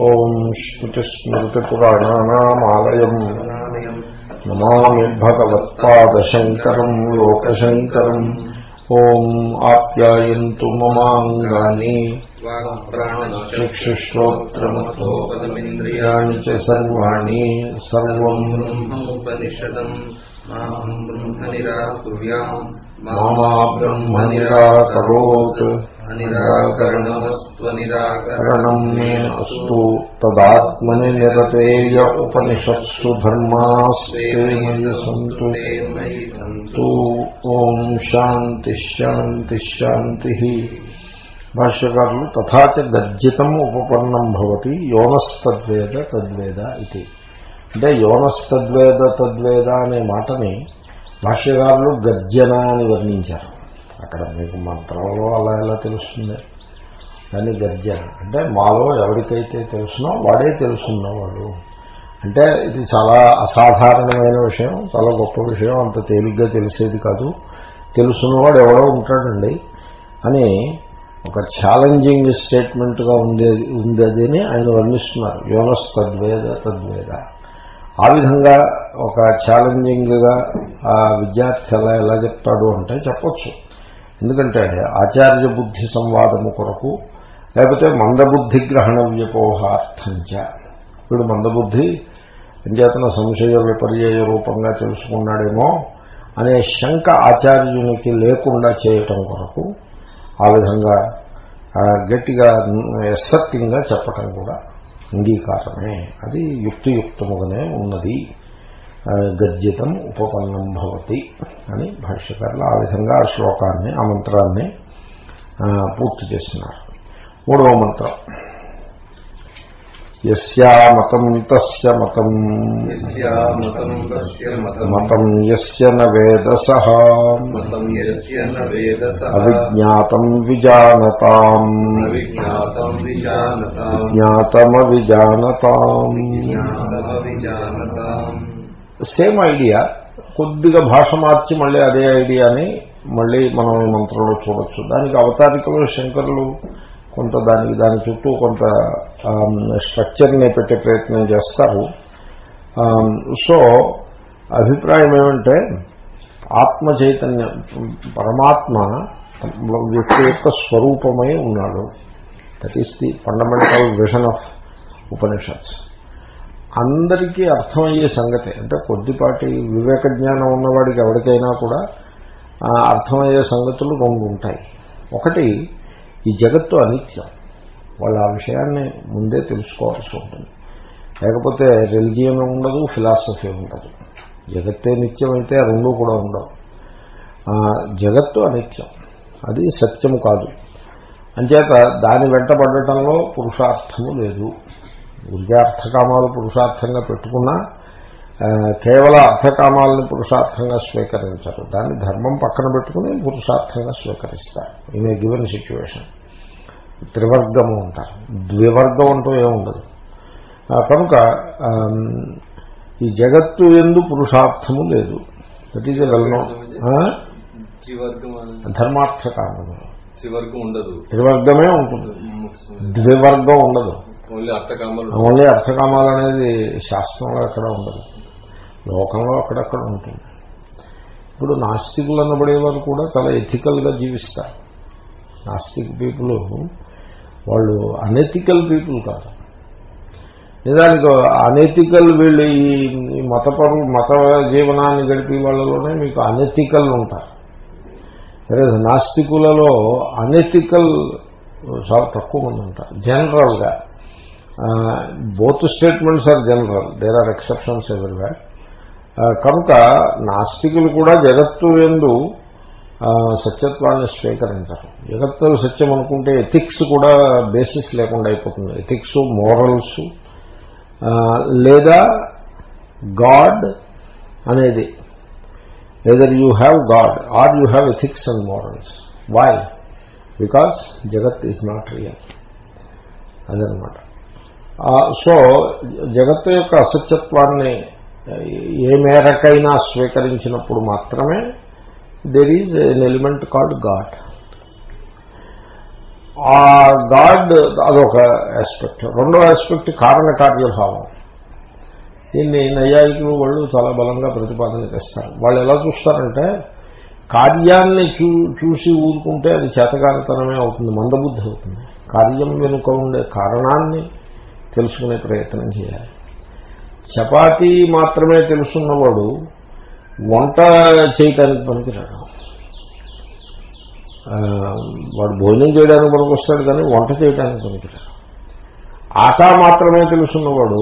ఓం శ్రుతిస్మృతిపురాణానామాలయం. నమామి భగవత్పాదశంకరం లోకశంకరం. ఓం ఆప్యాయంతు మమాంగాని. చక్షుశ్రోత్రమతోపదమింద్రియాణి చ సర్వాణి సర్వం. బ్రహ్మోపనిషదం మాహం బ్రహ్మ నిరాకుర్యాం మామా బ్రహ్మ నిరాకరోత్ తదాత్మని నిరతేయ ఉపనిషత్సు ధర్మాస్తే మయి సంతు మయి సంతు తు ఓం శాంతి శాంతి శాంతి భాష్యకారులు తథాచ గర్జితం ఉపపన్నం భవతి యోనస్తద్వేద తద్వేద ఇది అంటే యోనస్తద్వేద తద్వేద అనే మాటని భాష్యకారులు గర్జన అని వర్ణించారు. అక్కడ మీకు మంత్రంలో అలా ఎలా తెలుస్తుంది? దాన్ని గర్జన అంటే మాలో ఎవరికైతే తెలుసునో వాడే తెలుసున్నవాడు. అంటే ఇది చాలా అసాధారణమైన విషయం చాలా గొప్ప విషయం అంత తేలిగ్గా తెలిసేది కాదు. తెలుసున్నవాడు ఎవడో ఉంటాడండి. అని ఒక ఛాలెంజింగ్ స్టేట్మెంట్గా ఉండేది ఉంది అని ఆయన వర్ణిస్తున్నారు. యోనస్ తద్వేద తద్వేద. ఆ విధంగా ఒక ఛాలెంజింగ్గా ఆ విద్యార్థి ఎలా ఎలా చెప్తాడు అంటే చెప్పొచ్చు. ఎందుకంటే ఆచార్య బుద్ధి సంవాదము కొరకు లేకపోతే మందబుద్ధి గ్రహణ వ్యపోహార్థంచ వీడు మందబుద్ధి అంచేతన సంశయ విపర్యయ రూపంగా తెలుసుకున్నాడేమో అనే శంక ఆచార్యునికి లేకుండా చేయటం కొరకు ఆ విధంగా గట్టిగా ఎస్సత్యంగా చెప్పటం కూడా అంగీకారమే. అది యుక్తియుక్తముగానే ఉన్నది. గర్జితం ఉపపన్నం భవతి అని భాష్యకారులు ఆ విధంగా ఆ శ్లోకాన్ని ఆ మంత్రాన్ని పూర్తి చేస్తున్నారు. మూడవ మంత్రం. యస్యామతం తస్య మతం. మతం యస్య న వేదస. మతం యస్య న వేదసః. అవిజ్ఞాతం విజానతాం. అవిజ్ఞాతం విజానతాం. జ్ఞాతమవిజానతాం జ్ఞాతమవిజానతాం సేమ్ ఐడియా. కొద్దిగా భాష మార్చి మళ్ళీ అదే ఐడియాని మళ్ళీ మనం ఈ మంత్రంలో చూడొచ్చు. దానికి అవతారికలో శంకరులు కొంత దానికి దాని చుట్టూ కొంత స్ట్రక్చర్ని పెట్టే ప్రయత్నం చేస్తారు. సో అభిప్రాయం ఏమంటే ఆత్మ చైతన్యం పరమాత్మ వ్యక్తి యొక్క స్వరూపమై ఉన్నాడు. That is the fundamental vision of Upanishads అందరికీ అర్థమయ్యే సంగతి. అంటే కొద్దిపాటి వివేక జ్ఞానం ఉన్నవాడికి ఎవరికైనా కూడా అర్థమయ్యే సంగతులు రెండు ఉంటాయి. ఒకటి ఈ జగత్తు అనిత్యం. వాళ్ళు ఆ విషయాన్ని ముందే తెలుసుకోవాల్సి ఉంటుంది. లేకపోతే రిలిజియన్ ఉండదు ఫిలాసఫీ ఉండదు. జగత్తే నిత్యం అయితే రెండు కూడా ఉండవు. జగత్తు అనిత్యం. అది సత్యము కాదు. అంచేత దాని వెంటబడటంలో పురుషార్థము లేదు. ఊరికే అర్థకామాలు పురుషార్థంగా పెట్టుకున్నా కేవల అర్థకామాలని పురుషార్థంగా స్వీకరించరు. దాన్ని ధర్మం పక్కన పెట్టుకుని పురుషార్థంగా స్వీకరిస్తారు. ఇన్ ఏ గివెన్ సిచ్యువేషన్ త్రివర్గము ఉంటారు ద్వివర్గం అంటూ ఏముండదు కనుక ఈ జగత్తు ఎందు పురుషార్థము లేదు. దట్ ఈజ్ వెల్ నో ధర్మార్థ కామము త్రివర్గం ఉండదు. త్రివర్గమే ఉంటుంది. ద్వివర్గం ఉండదు. ఓన్లీ అర్థకామాలు ఓన్లీ అనేది శాస్త్రంలో ఎక్కడ ఉండదు. లోకంలో అక్కడక్కడ ఉంటుంది. ఇప్పుడు నాస్తికులు అనబడేవారు కూడా చాలా ఎథికల్గా జీవిస్తారు. నాస్తిక్ పీపుల్ వాళ్ళు అనెథికల్ పీపుల్ కాదు. నిజానికి అనెథికల్ వీళ్ళు ఈ మతపరు మత జీవనాన్ని గడిపే వాళ్ళలోనే మీకు అనెథికల్ ఉంటారు. సరే నాస్తికులలో అనెథికల్ చాలా తక్కువ మంది ఉంటారు. జనరల్గా both statements are general there are exceptions ఎవరివే కనుక నాస్తికులు కూడా జగత్తు ఎందు సత్యత్వాన్ని స్వీకరించరు. జగత్తు సత్యం అనుకుంటే ఎథిక్స్ కూడా బేసిస్ లేకుండా అయిపోతుంది. ఎథిక్స్ మోరల్స్ లేదా గాడ్ అనేది. Either you have God or you have ethics and morals why because jagat is not real అదనమాట సో జగత్తు యొక్క అసత్యత్వాన్ని ఏ మేరకైనా స్వీకరించినప్పుడు మాత్రమే there is an element called God ఆ గాడ్ అదొక ఆస్పెక్ట్ రెండో ఆస్పెక్ట్ కారణ కార్యభావం. దీన్ని నైయాయికులు వాళ్ళు చాలా బలంగా ప్రతిపాదన చేస్తారు. వాళ్ళు ఎలా చూస్తారంటే కార్యాన్ని చూ చూసి ఊరుకుంటే అది చేతకానితనమే అవుతుంది మందబుద్ధి అవుతుంది. కార్యం వెనుక ఉండే కారణాన్ని తెలుసుకునే ప్రయత్నం చేయాలి. చపాతీ మాత్రమే తెలుసున్నవాడు వంట చేయటానికి పనికిరాడు. వాడు భోజనం చేయడానికి పనికొస్తాడు కానీ వంట చేయడానికి పనికిరాడు. ఆట మాత్రమే తెలుసున్నవాడు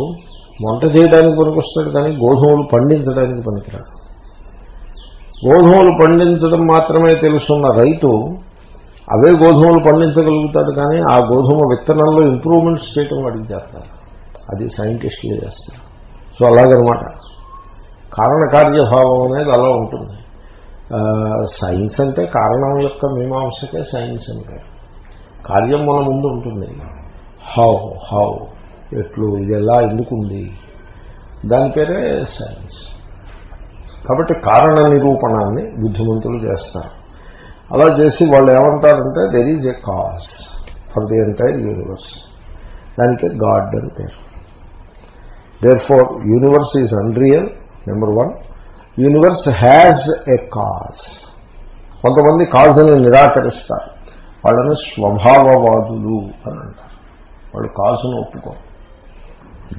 వంట చేయడానికి పనికొస్తాడు కానీ గోధుమలు పండించడానికి పనికిరాడు. గోధుమలు పండించడం మాత్రమే తెలుసున్న రైతు అవే గోధుమలు పండించగలుగుతాడు కానీ ఆ గోధుమ విత్తనంలో ఇంప్రూవ్మెంట్స్ చేయటం వాడికి చేస్తారు. అది సైంటిస్టులు చేస్తారు. సో అలాగనమాట. కారణకార్యభావం అనేది అలా ఉంటుంది. సైన్స్ అంటే కారణం యొక్క మీమాంసకే సైన్స్ అంటే. కార్యం మన ముందు ఉంటుంది. హౌ హౌ ఎట్లు ఇది ఎలా ఎందుకుంది దాని పేరే సైన్స్ కాబట్టి కారణ నిరూపణాన్ని బుద్ధిమంతులు చేస్తారు. అలా చేసి వాళ్ళు ఏమంటారంటే there is a cause for the entire universe దానికి గాడ్ అని పేరు. Therefore universe is unreal number one universe has a cause కొంతమంది కాజుని నిరాకరిస్తారు. వాళ్ళని స్వభావవాదులు అని అంటారు. వాళ్ళు కాజును ఒప్పుకోరు.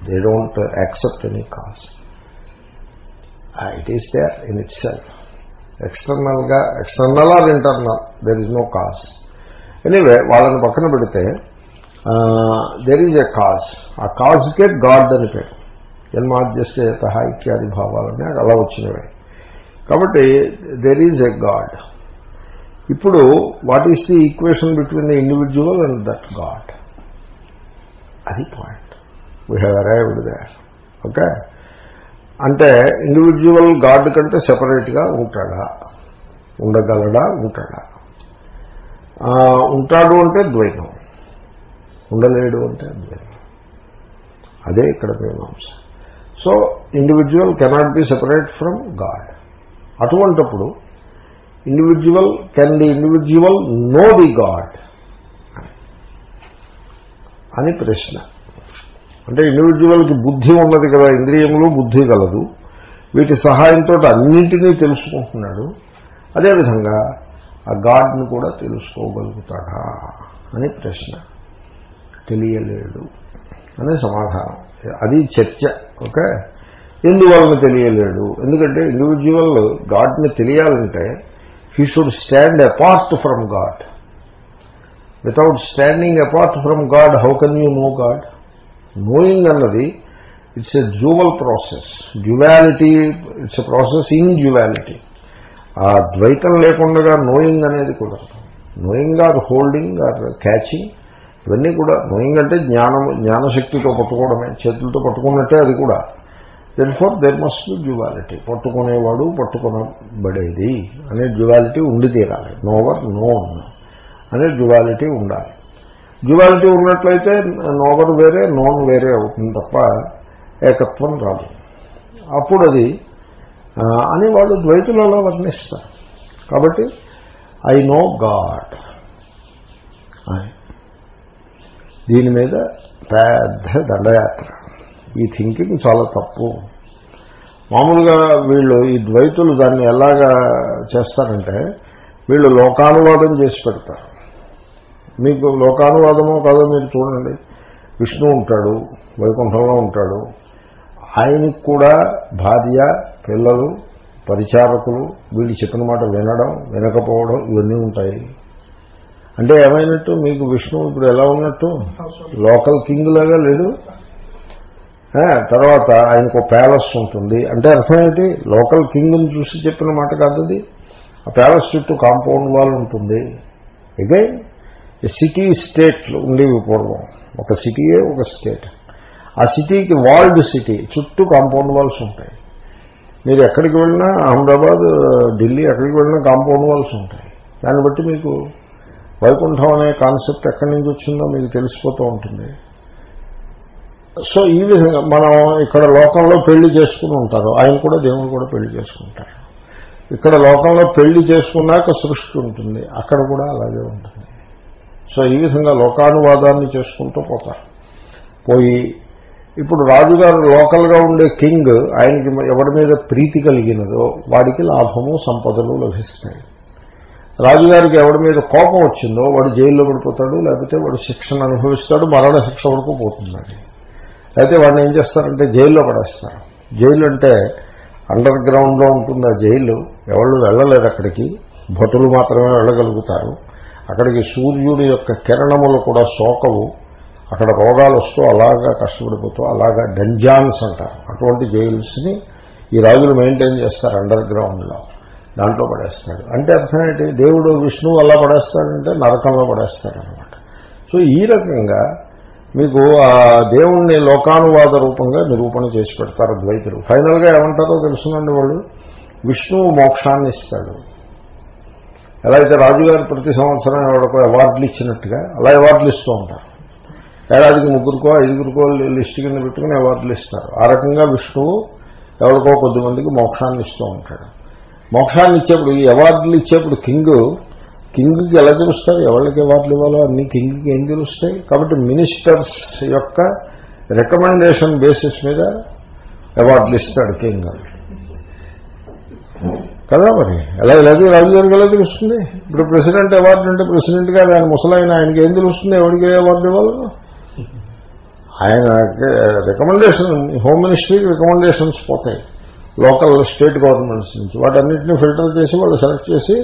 They don't accept any cause it is there in itself ఎక్స్టర్నల్గా external or internal there is no cause anyway వాళ్ళని పక్కన పెడితే దెర్ ఈజ్ ఎ కాజ్ ఆ కాజ్కే గాడ్ అని పేరు. జన్మాద్యసేత ఇత్యాది భావాలన్నీ అలా వచ్చినవి. కాబట్టి దెర్ ఈజ్ ఎ గాడ్ ఇప్పుడు what is the equation between the individual and that God అది point. We have arrived there okay అంటే ఇండివిజువల్ గాడ్ కంటే సెపరేట్గా ఉంటాడా? ఉండగలడా? ఉంటాడా? ఉంటాడు అంటే ద్వైతం. ఉండలేడు అంటే అద్వైతం అదే ఇక్కడ మీమాంస. So individual cannot be separate from God అటువంటప్పుడు individual can the individual know the God అని ప్రశ్న. అంటే ఇండివిజువల్కి బుద్ధి ఉన్నది కదా ఇంద్రియములు బుద్ధి కలదు. వీటి సహాయంతో అన్నింటినీ తెలుసుకుంటున్నాడు. అదేవిధంగా ఆ గాడ్ని కూడా తెలుసుకోగలుగుతాడా అని ప్రశ్న తెలియలేడు అనే సమాధానం. అది చర్చ ఓకే? ఎందువలన తెలియలేడు? ఎందుకంటే ఇండివిజువల్ గాడ్ని తెలియాలంటే he should stand apart from God without standing apart from God how can you know God knowing అన్నది it's a dual process duality it's a process in duality ఆ ద్వైతం లేకుండా నోయింగ్ అనేది కూడా knowing or holding or catching ఇవన్నీ కూడా knowing అంటే జ్ఞానము జ్ఞానశక్తితో పట్టుకోవడమే చేతులతో పట్టుకున్నట్టే అది కూడా. Therefore there must be duality పట్టుకునేవాడు పట్టుకునబడేది. అనే డ్యువాలిటీ ఉండి తీరాలి. నోవర్ నోన్ అనే డ్యువాలిటీ ఉండాలి. డ్యువాలిటీ ఉన్నట్లయితే నోబర్ వేరే నోన్ వేరే అవుతుంది తప్ప ఏకత్వం రాదు. అప్పుడు అది అని వాళ్ళు ద్వైతులలో వర్ణిస్తారు. కాబట్టి ఐ నో గాడ్ దీని మీద పెద్ద దండయాత్ర. ఈ థింకింగ్ చాలా తప్పు. మామూలుగా వీళ్ళు ఈ ద్వైతులు దాన్ని ఎలాగా చేస్తారంటే వీళ్ళు లోకానువాదం చేసి పెడతారు. మీకు లోకానువాదమో కాదో మీరు చూడండి. విష్ణు ఉంటాడు వైకుంఠంలో ఉంటాడు. ఆయనకి కూడా భార్య పిల్లలు పరిచారకులు వీళ్ళు చెప్పిన మాట వినడం వినకపోవడం ఇవన్నీ ఉంటాయి. అంటే ఏమైనట్టు మీకు విష్ణు ఇప్పుడు ఎలా ఉన్నట్టు? లోకల్ కింగ్ లాగా లేడు. తర్వాత ఆయనకు ప్యాలెస్ ఉంటుంది. అంటే అర్థం ఏంటి? లోకల్ కింగ్ని చూసి చెప్పిన మాట కాదు అది. ఆ ప్యాలెస్ చుట్టూ కాంపౌండ్ వాల్ ఉంటుంది. అగైన్ సిటీ స్టేట్లు ఉండేవి పూర్వం ఒక సిటీయే ఒక స్టేట్ ఆ సిటీకి వాల్డ్ సిటీ చుట్టూ కాంపౌండ్ వాల్స్ ఉంటాయి. మీరు ఎక్కడికి వెళ్ళినా అహ్మదాబాద్ ఢిల్లీ ఎక్కడికి వెళ్ళినా కాంపౌండ్ వాల్స్ ఉంటాయి. దాన్ని బట్టి మీకు వైకుంఠం అనే కాన్సెప్ట్ ఎక్కడి నుంచి వచ్చిందో మీకు తెలిసిపోతూ ఉంటుంది. సో ఈ విధంగా మనం ఇక్కడ లోకంలో పెళ్ళి చేసుకుని ఉంటారు. ఆయన కూడా దేవుడు కూడా పెళ్ళి చేసుకుంటారు. ఇక్కడ లోకంలో పెళ్ళి చేసుకున్నాక సృష్టి ఉంటుంది. అక్కడ కూడా అలాగే ఉంటుంది. సో ఈ విధంగా లోకానువాదాన్ని చేసుకుంటూ పోతారు. పోయి ఇప్పుడు రాజుగారు లోకల్గా ఉండే కింగ్ ఆయనకి ఎవరి మీద ప్రీతి కలిగినదో వాడికి లాభము సంపదలు లభిస్తాయి. రాజుగారికి ఎవరి మీద కోపం వచ్చిందో వాడు జైల్లో పడిపోతాడు లేకపోతే వాడు శిక్షను అనుభవిస్తాడు మరణ శిక్ష వరకు పోతుందండి. అయితే వాడిని ఏం చేస్తారంటే జైల్లో పడేస్తారు. జైలు అంటే అండర్ గ్రౌండ్లో ఉంటుంది ఆ జైలు ఎవరు వెళ్ళలేరు అక్కడికి భటులు మాత్రమే వెళ్ళగలుగుతారు. అక్కడికి సూర్యుడి యొక్క కిరణములు కూడా సోకవు. అక్కడ రోగాలు వస్తూ అలాగా కష్టపడిపోతూ అలాగా డంజాన్స్ అంటారు. అటువంటి జైల్స్ని ఈ రాజులు మెయింటైన్ చేస్తారు అండర్ గ్రౌండ్లో దాంట్లో పడేస్తాడు అంటే అర్థం ఏంటి? దేవుడు విష్ణువు అలా పడేస్తాడంటే నరకంలో పడేస్తాడనమాట. సో ఈ రకంగా మీకు ఆ దేవుణ్ణి లోకానువాద రూపంగా నిరూపణ చేసి పెడతారు ద్వైతులు ఫైనల్గా ఏమంటారో తెలుసునండి వాళ్ళు? విష్ణువు మోక్షాన్ని ఇస్తాడు ఎలా అయితే రాజుగారు ప్రతి సంవత్సరం ఎవరికో అవార్డులు ఇచ్చినట్టుగా అలా అవార్డులు ఇస్తూ ఉంటారు. ఏడాదికి ముగ్గురుకో ఐదుగురికో లిస్టు కింద పెట్టుకుని అవార్డులు ఇస్తారు. ఆ రకంగా విష్ణువు ఎవరికో కొద్ది మందికి మోక్షాన్ని ఇస్తూ ఉంటాడు. మోక్షాన్ని ఇచ్చేప్పుడు ఈ అవార్డులు ఇచ్చేప్పుడు కింగ్ కింగ్కి ఎలా తెలుస్తారు ఎవరికి అవార్డులు ఇవ్వాలో అన్ని కింగ్కి ఏం తెలుస్తాయి కాబట్టి మినిస్టర్స్ యొక్క రికమెండేషన్ బేసిస్ మీద అవార్డులు ఇస్తాడు కింగ్. కదా మరి? ఎలా ఇలాగే రాజధానికి ఎలా తెలుస్తుంది? ఇప్పుడు ప్రెసిడెంట్ అవార్డు అంటే ప్రెసిడెంట్ గారు ఆయన ముసలాయన ఆయనకి ఏం తెలుస్తుంది? ఎవరికి అవార్డు ఇవ్వాలి? ఆయన రికమెండేషన్ హోమ్ మినిస్ట్రీకి రికమెండేషన్స్ పోతాయి. లోకల్ స్టేట్ గవర్నమెంట్స్ నుంచి. వాటన్నిటిని ఫిల్టర్ చేసి వాళ్ళు సెలెక్ట్ చేసి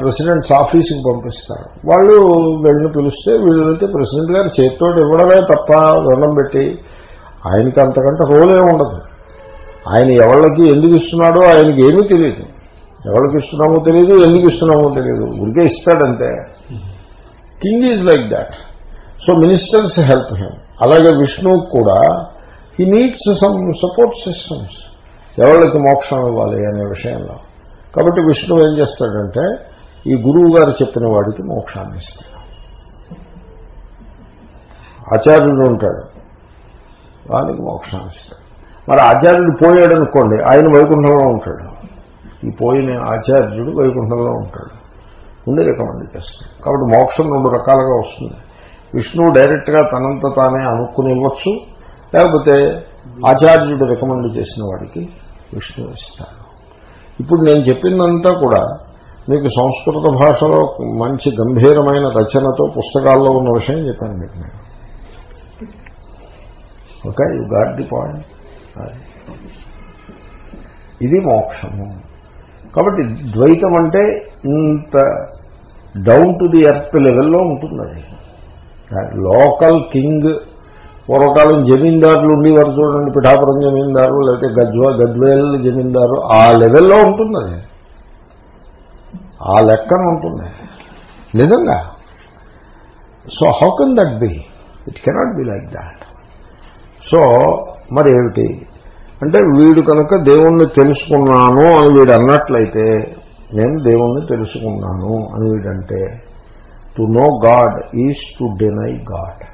ప్రెసిడెంట్స్ ఆఫీస్కి పంపిస్తారు. వాళ్ళు వెళ్ళి పిలిస్తే వీళ్ళు వెళ్తే ప్రెసిడెంట్ గారు చేతితో ఇవ్వడమే తప్ప దండం పెట్టి ఆయనకి అంతకంటే రోలే ఉండదు. ఆయన ఎవళ్ళకి ఎందుకు ఇస్తున్నాడో ఆయనకి ఏమీ తెలియదు. ఎవరికి ఇస్తున్నామో తెలియదు ఎందుకు ఇస్తున్నామో తెలియదు. ఉరికే ఇస్తాడంతే. King is like that so ministers help him అలాగే విష్ణువు కూడా. He needs some support systems ఎవరికి మోక్షం ఇవ్వాలి అనే విషయంలో. కాబట్టి విష్ణువు ఏం చేస్తాడంటే ఈ గురువు గారు చెప్పిన వాడికి మోక్షాన్ని ఇస్తాడు. ఆచార్యుడు ఉంటాడు. వానికి మోక్షాన్ని ఇస్తాడు. మరి ఆచార్యుడు పోయాడు అనుకోండి ఆయన వైకుంఠంలో ఉంటాడు. ఈ పోయిన ఆచార్యుడు వైకుంఠంలో ఉంటాడు. ముందే రికమెండ్ చేస్తాడు కాబట్టి మోక్షం రెండు రకాలుగా వస్తుంది. విష్ణువు డైరెక్ట్గా తనంత తానే అనుకుని ఇవ్వచ్చు. లేకపోతే ఆచార్యుడు రికమెండ్ చేసిన వాడికి విష్ణు ఇస్తాడు. ఇప్పుడు నేను చెప్పిందంతా కూడా మీకు సంస్కృత భాషలో మంచి గంభీరమైన రచనతో పుస్తకాల్లో ఉన్న విషయం చెప్పాను మీకు నేను. Okay you got the point ఇది మోక్షము. కాబట్టి ద్వైతం అంటే ఇంత డౌన్ టు ది ఎర్త్ లెవెల్లో ఉంటుంది అది. లోకల్ కింగ్ పూర్వకాలం జమీందారులు ఉండేవారు చూడండి పిఠాపురం జమీందారు లేకపోతే గజ్వా గజ్వేల్ జమీందారు ఆ లెవెల్లో ఉంటుంది అది. ఆ లెక్కన ఉంటుంది. నిజంగా? So how can that be it cannot be like that so మరి ఏమిటి? అంటే వీడు కనుక దేవుణ్ణి తెలుసుకున్నాను అని వీడు అన్నట్లయితే నేను దేవుణ్ణి తెలుసుకున్నాను అని వీడంటే to know God is to deny God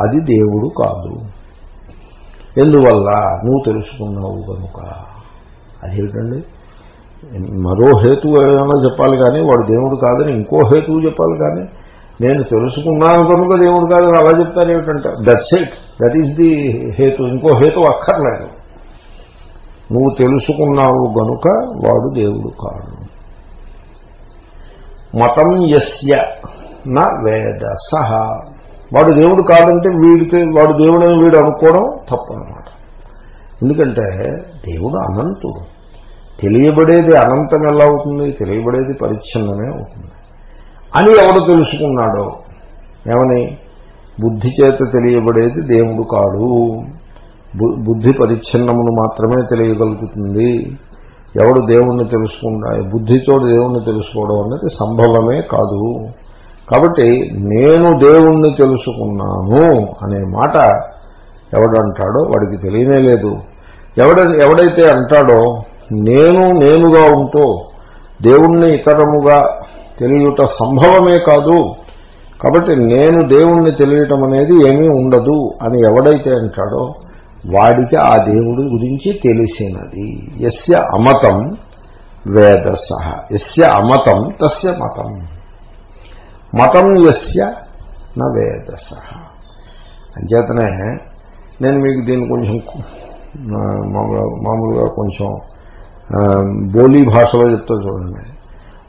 అది దేవుడు కాదు. ఎందువల్ల? నువ్వు తెలుసుకున్నావు కనుక. అదేమిటండి? మరో హేతువు ఏమైనా చెప్పాలి కానీ వాడు దేవుడు కాదని ఇంకో హేతువు చెప్పాలి కానీ నేను తెలుసుకున్నాను కనుక దేవుడు కాదు అలా చెప్తారు ఏమిటంటే that's it that is the హేతు. ఇంకో హేతు అక్కర్లేదు. నువ్వు తెలుసుకున్నావు గనుక వాడు దేవుడు కాదు మతం ఎస్య నా వేద సహ. వాడు దేవుడు కాదంటే వీడికి వాడు దేవుడని వీడు అనుకోవడం తప్పనమాట. ఎందుకంటే దేవుడు అనంతుడు. తెలియబడేది అనంతం ఎలా అవుతుంది? తెలియబడేది పరిచ్ఛిన్నమే అవుతుంది. అని ఎవడు తెలుసుకున్నాడో? ఏమని? బుద్ధి చేత తెలియబడేది దేవుడు కాడు. బుద్ధి పరిచ్ఛిన్నమును మాత్రమే తెలియగలుగుతుంది. ఎవడు దేవుణ్ణి తెలుసుకున్నా బుద్ధితో దేవుణ్ణి తెలుసుకోవడం అనేది సంభవమే కాదు. కాబట్టి నేను దేవుణ్ణి తెలుసుకున్నాను అనే మాట ఎవడంటాడో వాడికి తెలియనే లేదు. ఎవడ ఎవడైతే అంటాడో నేను నేనుగా ఉంటూ దేవుణ్ణి ఇతరముగా తెలియట సంభవమే కాదు. కాబట్టి నేను దేవుణ్ణి తెలియటం అనేది ఏమీ ఉండదు అని ఎవడైతే అంటాడో వాడికి ఆ దేవుడి గురించి తెలిసినది. ఎస్య అమతం వేదస ఎస్య అమతం తస్య మతం. మతం యస్య నా వేదస అంచేతనే నేను మీకు దీన్ని కొంచెం మామూలుగా కొంచెం బోలీ భాషలో చెప్తా చూడండి.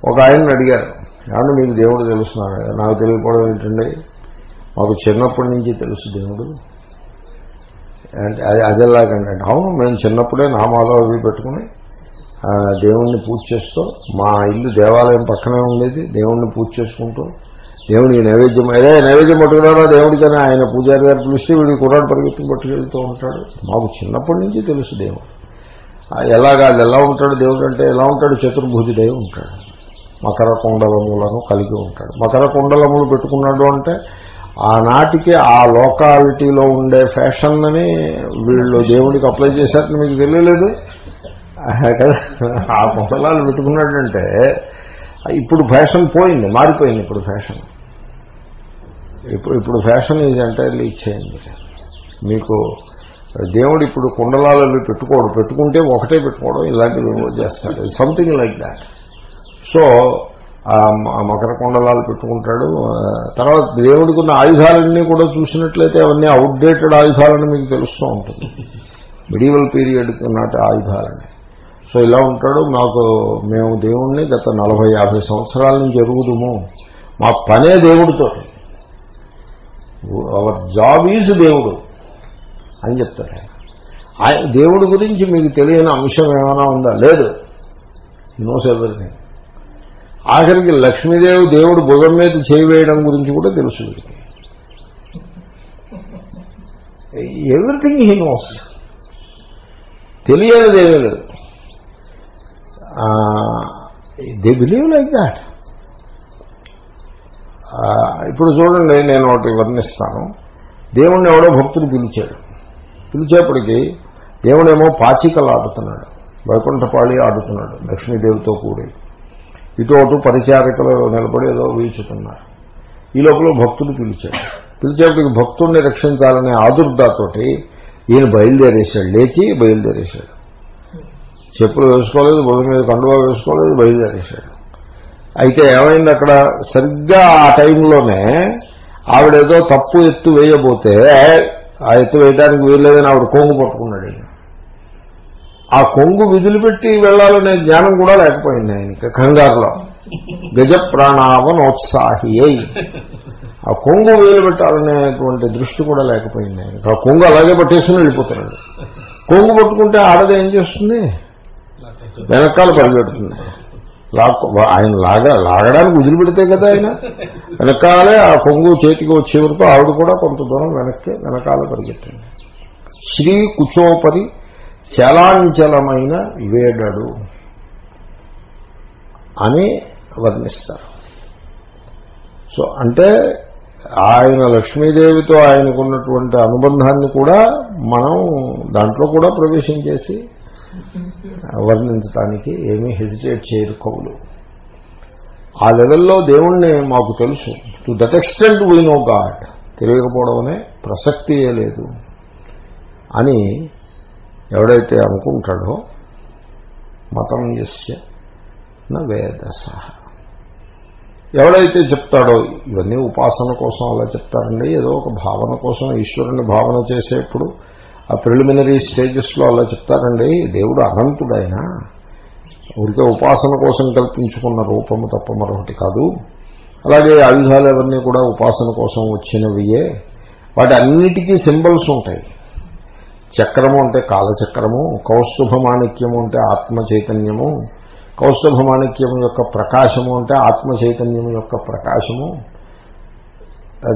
ఒక ఆయన అడిగారు ఏమన్నా మీకు దేవుడు తెలుస్తున్నాడు నాకు తెలియకపోవడం ఏంటండి? మాకు చిన్నప్పటి నుంచి తెలుసు దేవుడు. అంటే అది అదేలాగండి? అంటే అవును మేము చిన్నప్పుడే నామాలు అవి పెట్టుకుని దేవుణ్ణి పూజ చేస్తూ మా ఇల్లు దేవాలయం పక్కనే ఉండేది. దేవుణ్ణి పూజ చేసుకుంటూ దేవుడికి నైవేద్యం అదే నైవేద్యం పట్టుకున్నారా దేవుడికని? ఆయన పూజారి గారు పిలిస్తే వీడికి కుర్రాడు పరిగెత్తుకు పట్టుకెళ్తూ ఉంటాడు. మాకు చిన్నప్పటి నుంచి తెలుసు దేవుడు. ఎలాగా అది ఎలా ఉంటాడు దేవుడు అంటే ఎలా ఉంటాడు? చతుర్భుజుడై ఉంటాడు. మకర కుండలములను కలిగి ఉంటాడు. మకర కుండలములు పెట్టుకున్నాడు అంటే ఆనాటికి ఆ లోకాలిటీలో ఉండే ఫ్యాషన్ అని వీళ్ళు దేవుడికి అప్లై చేశారని మీకు తెలియలేదు? ఆ, కదా ఆ కుండలాలు పెట్టుకున్నాడంటే ఇప్పుడు ఫ్యాషన్ పోయింది మారిపోయింది ఇప్పుడు ఫ్యాషన్. ఇప్పుడు ఇప్పుడు ఫ్యాషన్ ఈజ్ ఎంటైర్లీ ఇచ్చేయండి మీకు దేవుడు ఇప్పుడు కుండలాలు పెట్టుకోడు పెట్టుకుంటే ఒకటే పెట్టుకోవడం ఇలాంటివి చేస్తాడు. సంథింగ్ లైక్ దాట్ సో మ- మకర కుండలాలు పెట్టుకుంటాడు. తర్వాత దేవుడికి ఉన్న ఆయుధాలన్నీ కూడా చూసినట్లయితే అవన్నీ అవుట్డేటెడ్ ఆయుధాలని మీకు తెలుస్తూ ఉంటుంది. మిడివల్ పీరియడ్ నాటి ఆయుధాలని. సో ఇలా ఉంటాడు. మాకు మేము దేవుణ్ణి గత నలభై యాభై సంవత్సరాల నుంచి ఎరుగుదుము. మా పనే దేవుడితో. అవర్ జాబ్ ఈజ్ దేవుడు అని చెప్తాడు. దేవుడి గురించి మీకు తెలియని అంశం ఏమైనా ఉందా? లేదు. నోస్ ఎవ్రీథింగ్ ఆఖరికి లక్ష్మీదేవి దేవుడు భుజం మీద చేయవేయడం గురించి కూడా తెలుసు ఎవ్రీథింగ్ హీ నోస్ తెలియనిది ఏమీ లేదు. దే బిలీవ్ లైక్ దాట్ ఇప్పుడు చూడండి నేను ఒకటి వర్ణిస్తాను. దేవుణ్ణి ఎవడో భక్తుడు పిలిచాడు. పిలిచేప్పటికీ దేవుడేమో పాచికలు ఆడుతున్నాడు. వైకుంఠపాళి ఆడుతున్నాడు లక్ష్మీదేవితో కూడి. ఇటు అటు పరిచారికలు నిలబడి ఏదో వీచుతున్నారు. ఈ లోపల భక్తుడు పిలిచాడు. పిలిచేప్పటికి భక్తుడిని రక్షించాలనే ఆదుర్దాతోటి ఈయన బయలుదేరేశాడు. లేచి బయలుదేరేశాడు. చెప్పులు వేసుకోలేదు భుజం మీద కండువా వేసుకోలేదు బయలుదేరేశాడు. అయితే ఏమైంది అక్కడ? సరిగ్గా ఆ టైంలోనే ఆవిడేదో తప్పు ఎత్తు వేయబోతే ఆ ఎత్తు వేయడానికి వీల్లేదని ఆవిడ కోంగు పట్టుకున్నాడు ఆ కొంగు విదిలిపెట్టి వెళ్ళాలనే జ్ఞానం కూడా లేకపోయింది ఆయనకి కంగారులో. గజ ప్రాణావనోత్సాహి అయి. ఆ కొంగు వేలు పెట్టాలనేటువంటి దృష్టి కూడా లేకపోయింది ఆయనకి. ఆ కొంగు అలాగే పట్టేసుకుని వెళ్ళిపోతున్నాడు. కొంగు పట్టుకుంటే ఆడది ఏం చేస్తుంది? వెనకాల పరిగెడుతుంది. లాక్కు ఆయన లాగా లాగడానికి వదిలిపెడితే కదా ఆయన. వెనకాలే ఆ కొంగు చేతికి వచ్చే వరకు ఆవిడ కూడా కొంత దూరం వెనక్కి వెనకాల పరిగెట్టింది. శ్రీ కుచోపరి చలాంచలమైన వేడడు అని వర్ణిస్తారు. సో అంటే ఆయన లక్ష్మీదేవితో ఆయనకున్నటువంటి అనుబంధాన్ని కూడా మనం దాంట్లో కూడా ప్రవేశం చేసి వర్ణించడానికి ఏమీ హెజిటేట్ చేయరు కవులు. ఆ లెవెల్లో దేవుణ్ణి మాకు తెలుసు. To that extent we know God. తెలియకపోవడం అనే ప్రసక్తియే లేదు. అని ఎవడైతే అనుకుంటాడో మతం ఎస్య నా వేదస. ఎవడైతే చెప్తాడో ఇవన్నీ ఉపాసన కోసం అలా చెప్తారండి. ఏదో ఒక భావన కోసం ఈశ్వరుని భావన చేసేప్పుడు ఆ ప్రిలిమినరీ స్టేజెస్లో అలా చెప్తారండి. దేవుడు అనంతుడైనా ఊరికే ఉపాసన కోసం కల్పించుకున్న రూపము తప్ప మరొకటి కాదు. అలాగే ఆయుధాలు అవన్నీ కూడా ఉపాసన కోసం వచ్చినవియే. వాటి అన్నిటికీ సింబల్స్ ఉంటాయి. చక్రము అంటే కాలచక్రము కౌస్తుభ మాణిక్యము అంటే ఆత్మ చైతన్యము కౌస్తుభ మాణిక్యము యొక్క ప్రకాశము అంటే ఆత్మ చైతన్యము యొక్క ప్రకాశము.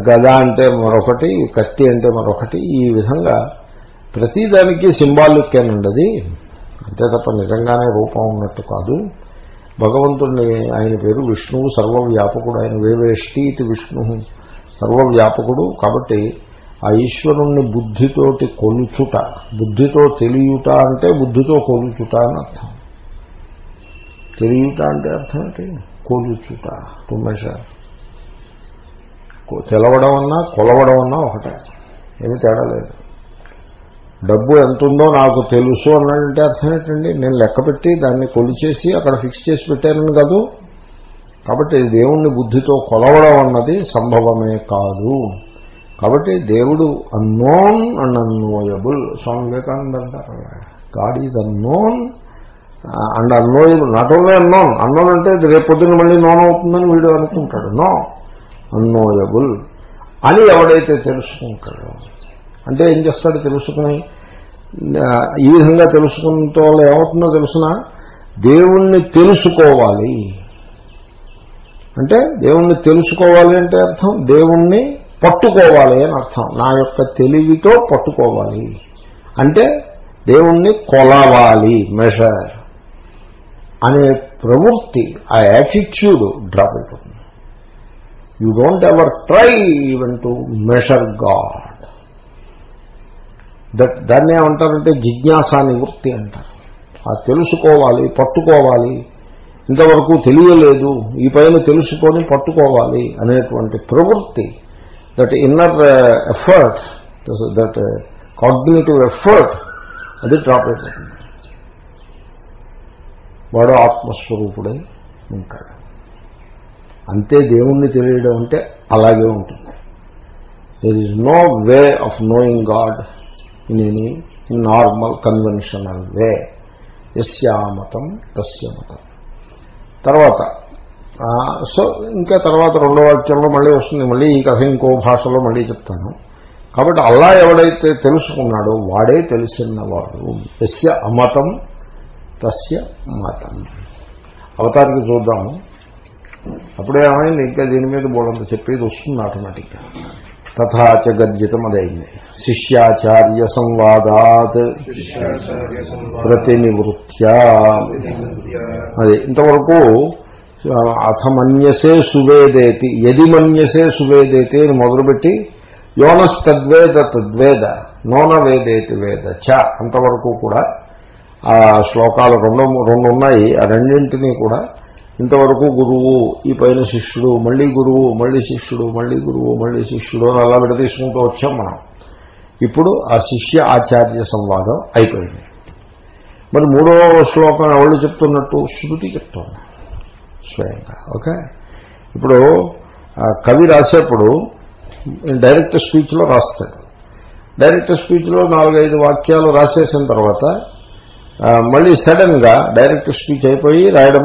గద అంటే మరొకటి కత్తి అంటే మరొకటి ఈ విధంగా ప్రతిదానికి సింబాలిక్ అది అంతే తప్ప నిజంగానే రూపం ఉన్నట్టు కాదు. భగవంతుడిని ఆయన పేరు విష్ణువు సర్వవ్యాపకుడు ఆయన వేవేష్టి ఇది విష్ణు సర్వవ్యాపకుడు కాబట్టి ఆ ఈశ్వరుణ్ణి బుద్ధితోటి కొలుచుట బుద్ధితో తెలియుట అంటే బుద్ధితో కొలుచుట అని అర్థం. తెలియుట అంటే అర్థం ఏంటి? కొలుచుట తుమ్మేశారు తెలవడం అన్నా కొలవడం అన్నా ఒకటే. ఏమి తేడా లేదు. డబ్బు ఎంత ఉందో నాకు తెలుసు అన్నాడంటే అర్థం ఏంటండి? నేను లెక్క పెట్టి దాన్ని కొలిచేసి అక్కడ ఫిక్స్ చేసి పెట్టానని కాదు. కాబట్టి దేవుణ్ణి బుద్ధితో కొలవడం అన్నది సంభవమే కాదు. కాబట్టి దేవుడు unknown and unknowable Swami Vivekananda అంటారు. God is unknown and unknowable not only unknown unknown అంటే రేపొద్దున మళ్ళీ నోన్ అవుతుందని వీడు అనుకుంటాడు. నో అన్నోయబుల్ అని ఎవడైతే తెలుసుకుంటాడో అంటే ఏం చేస్తాడు తెలుసుకుని uh, ఈ విధంగా తెలుసుకుంటూ వల్ల ఏమవుతుందో తెలుసిన దేవుణ్ణి తెలుసుకోవాలి. అంటే దేవుణ్ణి తెలుసుకోవాలి అంటే అర్థం దేవుణ్ణి పట్టుకోవాలి అని అర్థం. నా యొక్క తెలివితో పట్టుకోవాలి. అంటే దేవుణ్ణి కొలవాలి మెషర్ అనే ప్రవృత్తి ఆ యాటిట్యూడ్ డ్రాప్ అయిపోతుంది. You don't ever try even to measure God that దాన్ని ఏమంటారంటే జిజ్ఞాసా నివృత్తి అంటారు. ఆ తెలుసుకోవాలి పట్టుకోవాలి. ఇంతవరకు తెలియలేదు ఈ పైన తెలుసుకొని పట్టుకోవాలి అనేటువంటి ప్రవృత్తి that inner effort that cognitive effort అది డ్రాప్ అయిపోతుంది వాడు ఆత్మస్వరూపుడై ఉంటాడు. అంతే దేవుణ్ణి తెలియడం అంటే అలాగే ఉంటుంది. There is no way of knowing God in any normal conventional way యస్యామతం తస్య మతం తర్వాత సో ఇంకా తర్వాత రెండో వాక్యంలో మళ్ళీ వస్తుంది. మళ్ళీ ఈ కథ ఇంకో భాషలో మళ్ళీ చెప్తాను. కాబట్టి అల్లా ఎవడైతే తెలుసుకున్నాడో వాడే తెలిసినవాడు. యస్య అమతం తస్య మతం. అవతారికి చూద్దాము అప్పుడే ఏమైంది? ఇంకా దీని మీద బోడంత చెప్పేది వస్తుంది ఆటోమేటిక్గా. తథాచ గర్జితం అదైంది. శిష్యాచార్య సంవాదాత్ ప్రతినివృత్యా. అది ఇంతవరకు అథ మన్యసే సువేదేతి. ఎది మన్యసే సువేదేతి అని మొదలుపెట్టి యోనస్ తద్వేద నోన వేదేతి వేద చ అంతవరకు కూడా ఆ శ్లోకాలు రెండు రెండు ఉన్నాయి ఆ రెండింటినీ కూడా ఇంతవరకు గురువు ఈ పైన శిష్యుడు మళ్ళీ గురువు మళ్ళీ శిష్యుడు మళ్ళీ గురువు మళ్ళీ శిష్యుడు అని అలా విడదీసుకుంటూ వచ్చాం మనం. ఇప్పుడు ఆ శిష్య ఆచార్య సంవాదం అయిపోయింది. మరి మూడవ శ్లోకం ఎవరు చెప్తున్నట్టు? శృతి చెప్తోంది. స్వయంగా. ఓకే? ఇప్పుడు కవి రాసేప్పుడు డైరెక్ట్ స్పీచ్లో రాస్తాడు. డైరెక్ట్ స్పీచ్లో నాలుగైదు వాక్యాలు రాసేసిన తర్వాత మళ్ళీ సడన్గా డైరెక్ట్ స్పీచ్ అయిపోయి రాయడం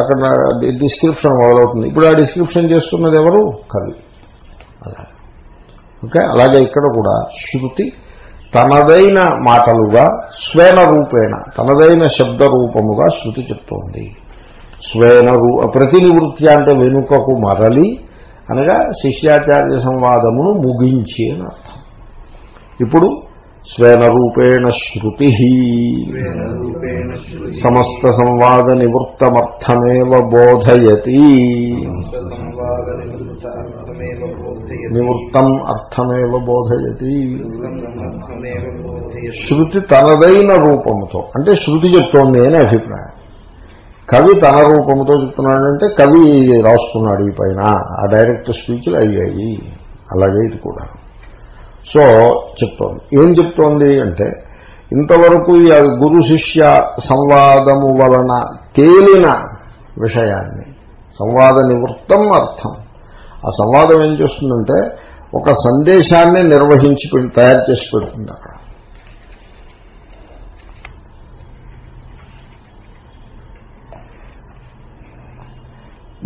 అక్కడ డిస్క్రిప్షన్ మొదలవుతుంది. ఇప్పుడు ఆ డిస్క్రిప్షన్ చేస్తున్నది ఎవరు? కవి. అలా ఓకే? అలాగే ఇక్కడ కూడా శృతి తనదైన మాటలుగా స్వేన రూపేణ తనదైన శబ్ద రూపముగా శృతి చెప్తోంది. స్వేన ప్రతినివృత్తి అంటే వెనుకకు మరలి అనగా శిష్యాచార్య సంవాదమును ముగించి అని అర్థం. ఇప్పుడు స్వేన రూపేణ శృతి. సమస్త సంవాద నివృత్తమర్థమేవ బోధయతి. నివృత్తం అర్థమేవ బోధయతి. శృతి తనదైన రూపముతో అంటే శృతి చెప్తోంది అనే అభిప్రాయం. కవి తన రూపంతో చెప్తున్నాడంటే కవి రాస్తున్నాడు ఈ పైన ఆ డైరెక్ట్ స్పీచ్లు అయ్యాయి. అలాగే ఇది కూడా. సో చెప్తోంది. ఏం చెప్తోంది అంటే ఇంతవరకు ఈ గురు శిష్య సంవాదము వలన తేలిన విషయాన్ని సంవాద నివృత్తం అర్థం. ఆ సంవాదం ఏం చేస్తుందంటే ఒక సందేశాన్ని నిర్వహించి తయారు చేసి పెడుతుంది అక్కడ.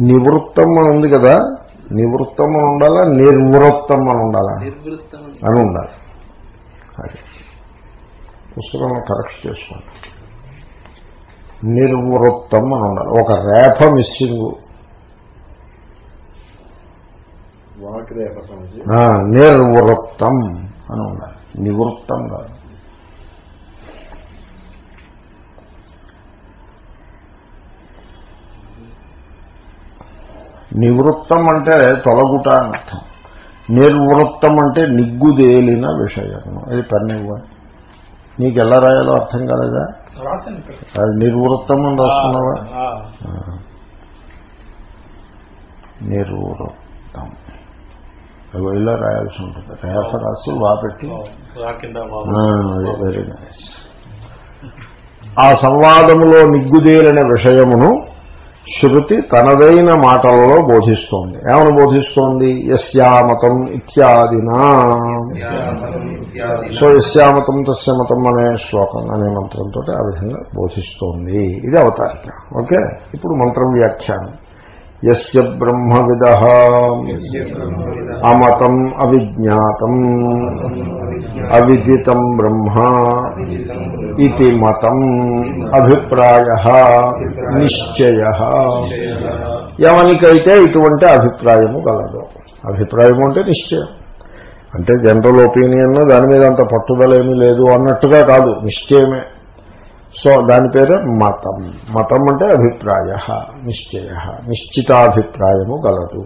నివృత్తం అని ఉంది కదా నివృత్తం అని ఉండాలా నిర్వృత్తం అని ఉండాలా? అని ఉండాలి. అది. పుస్తకం కరెక్ట్ చేసుకోండి. నిర్వృత్తం అని ఉండాలి. ఒక రేఫ మిస్సింగ్. నిర్వృత్తం అని ఉండాలి. నివృత్తం కాదు. నివృత్తం అంటే తొలగుట అని అర్థం. నిర్వృత్తం అంటే నిగ్గుదేలిన విషయము. అది పెన్నివ్వ నీకు ఎలా రాయాలో అర్థం కాలేదా. అది నిర్వృత్తం అని రాస్తున్నావా నిర్వృత్తం. ఇలా రాయాల్సి ఉంటుంది. రేప రాసి వాపెట్టి వెరీ నైస్ ఆ సంవాదములో నిగ్గుదేలిన విషయమును శృతి తనదైన మాటలలో బోధిస్తోంది. ఏమని బోధిస్తోంది? యస్యామతం ఇత్యాదినా. సో యస్యామతం తస్యమతం అనే శ్లోకం అనే మంత్రంతో ఆ విధంగా బోధిస్తోంది. ఇది అవతారిక. ఓకే? ఇప్పుడు మంత్రం వ్యాఖ్యానం. యస్య బ్రహ్మవిద. అమతం అవిజ్ఞాతం. అవిదితం బ్రహ్మ ఇది మతం అభిప్రాయ. నిశ్చయ. ఎవనికైతే ఇటువంటి అభిప్రాయము గలదు. అభిప్రాయము అంటే నిశ్చయం. అంటే జనరల్ ఒపీనియన్ దాని మీద అంత పట్టుదలేమీ లేదు అన్నట్టుగా కాదు. నిశ్చయమే. సో దాని పేరు మతం. మతం అంటే అభిప్రాయ నిశ్చయ నిశ్చితాభిప్రాయము గలదు.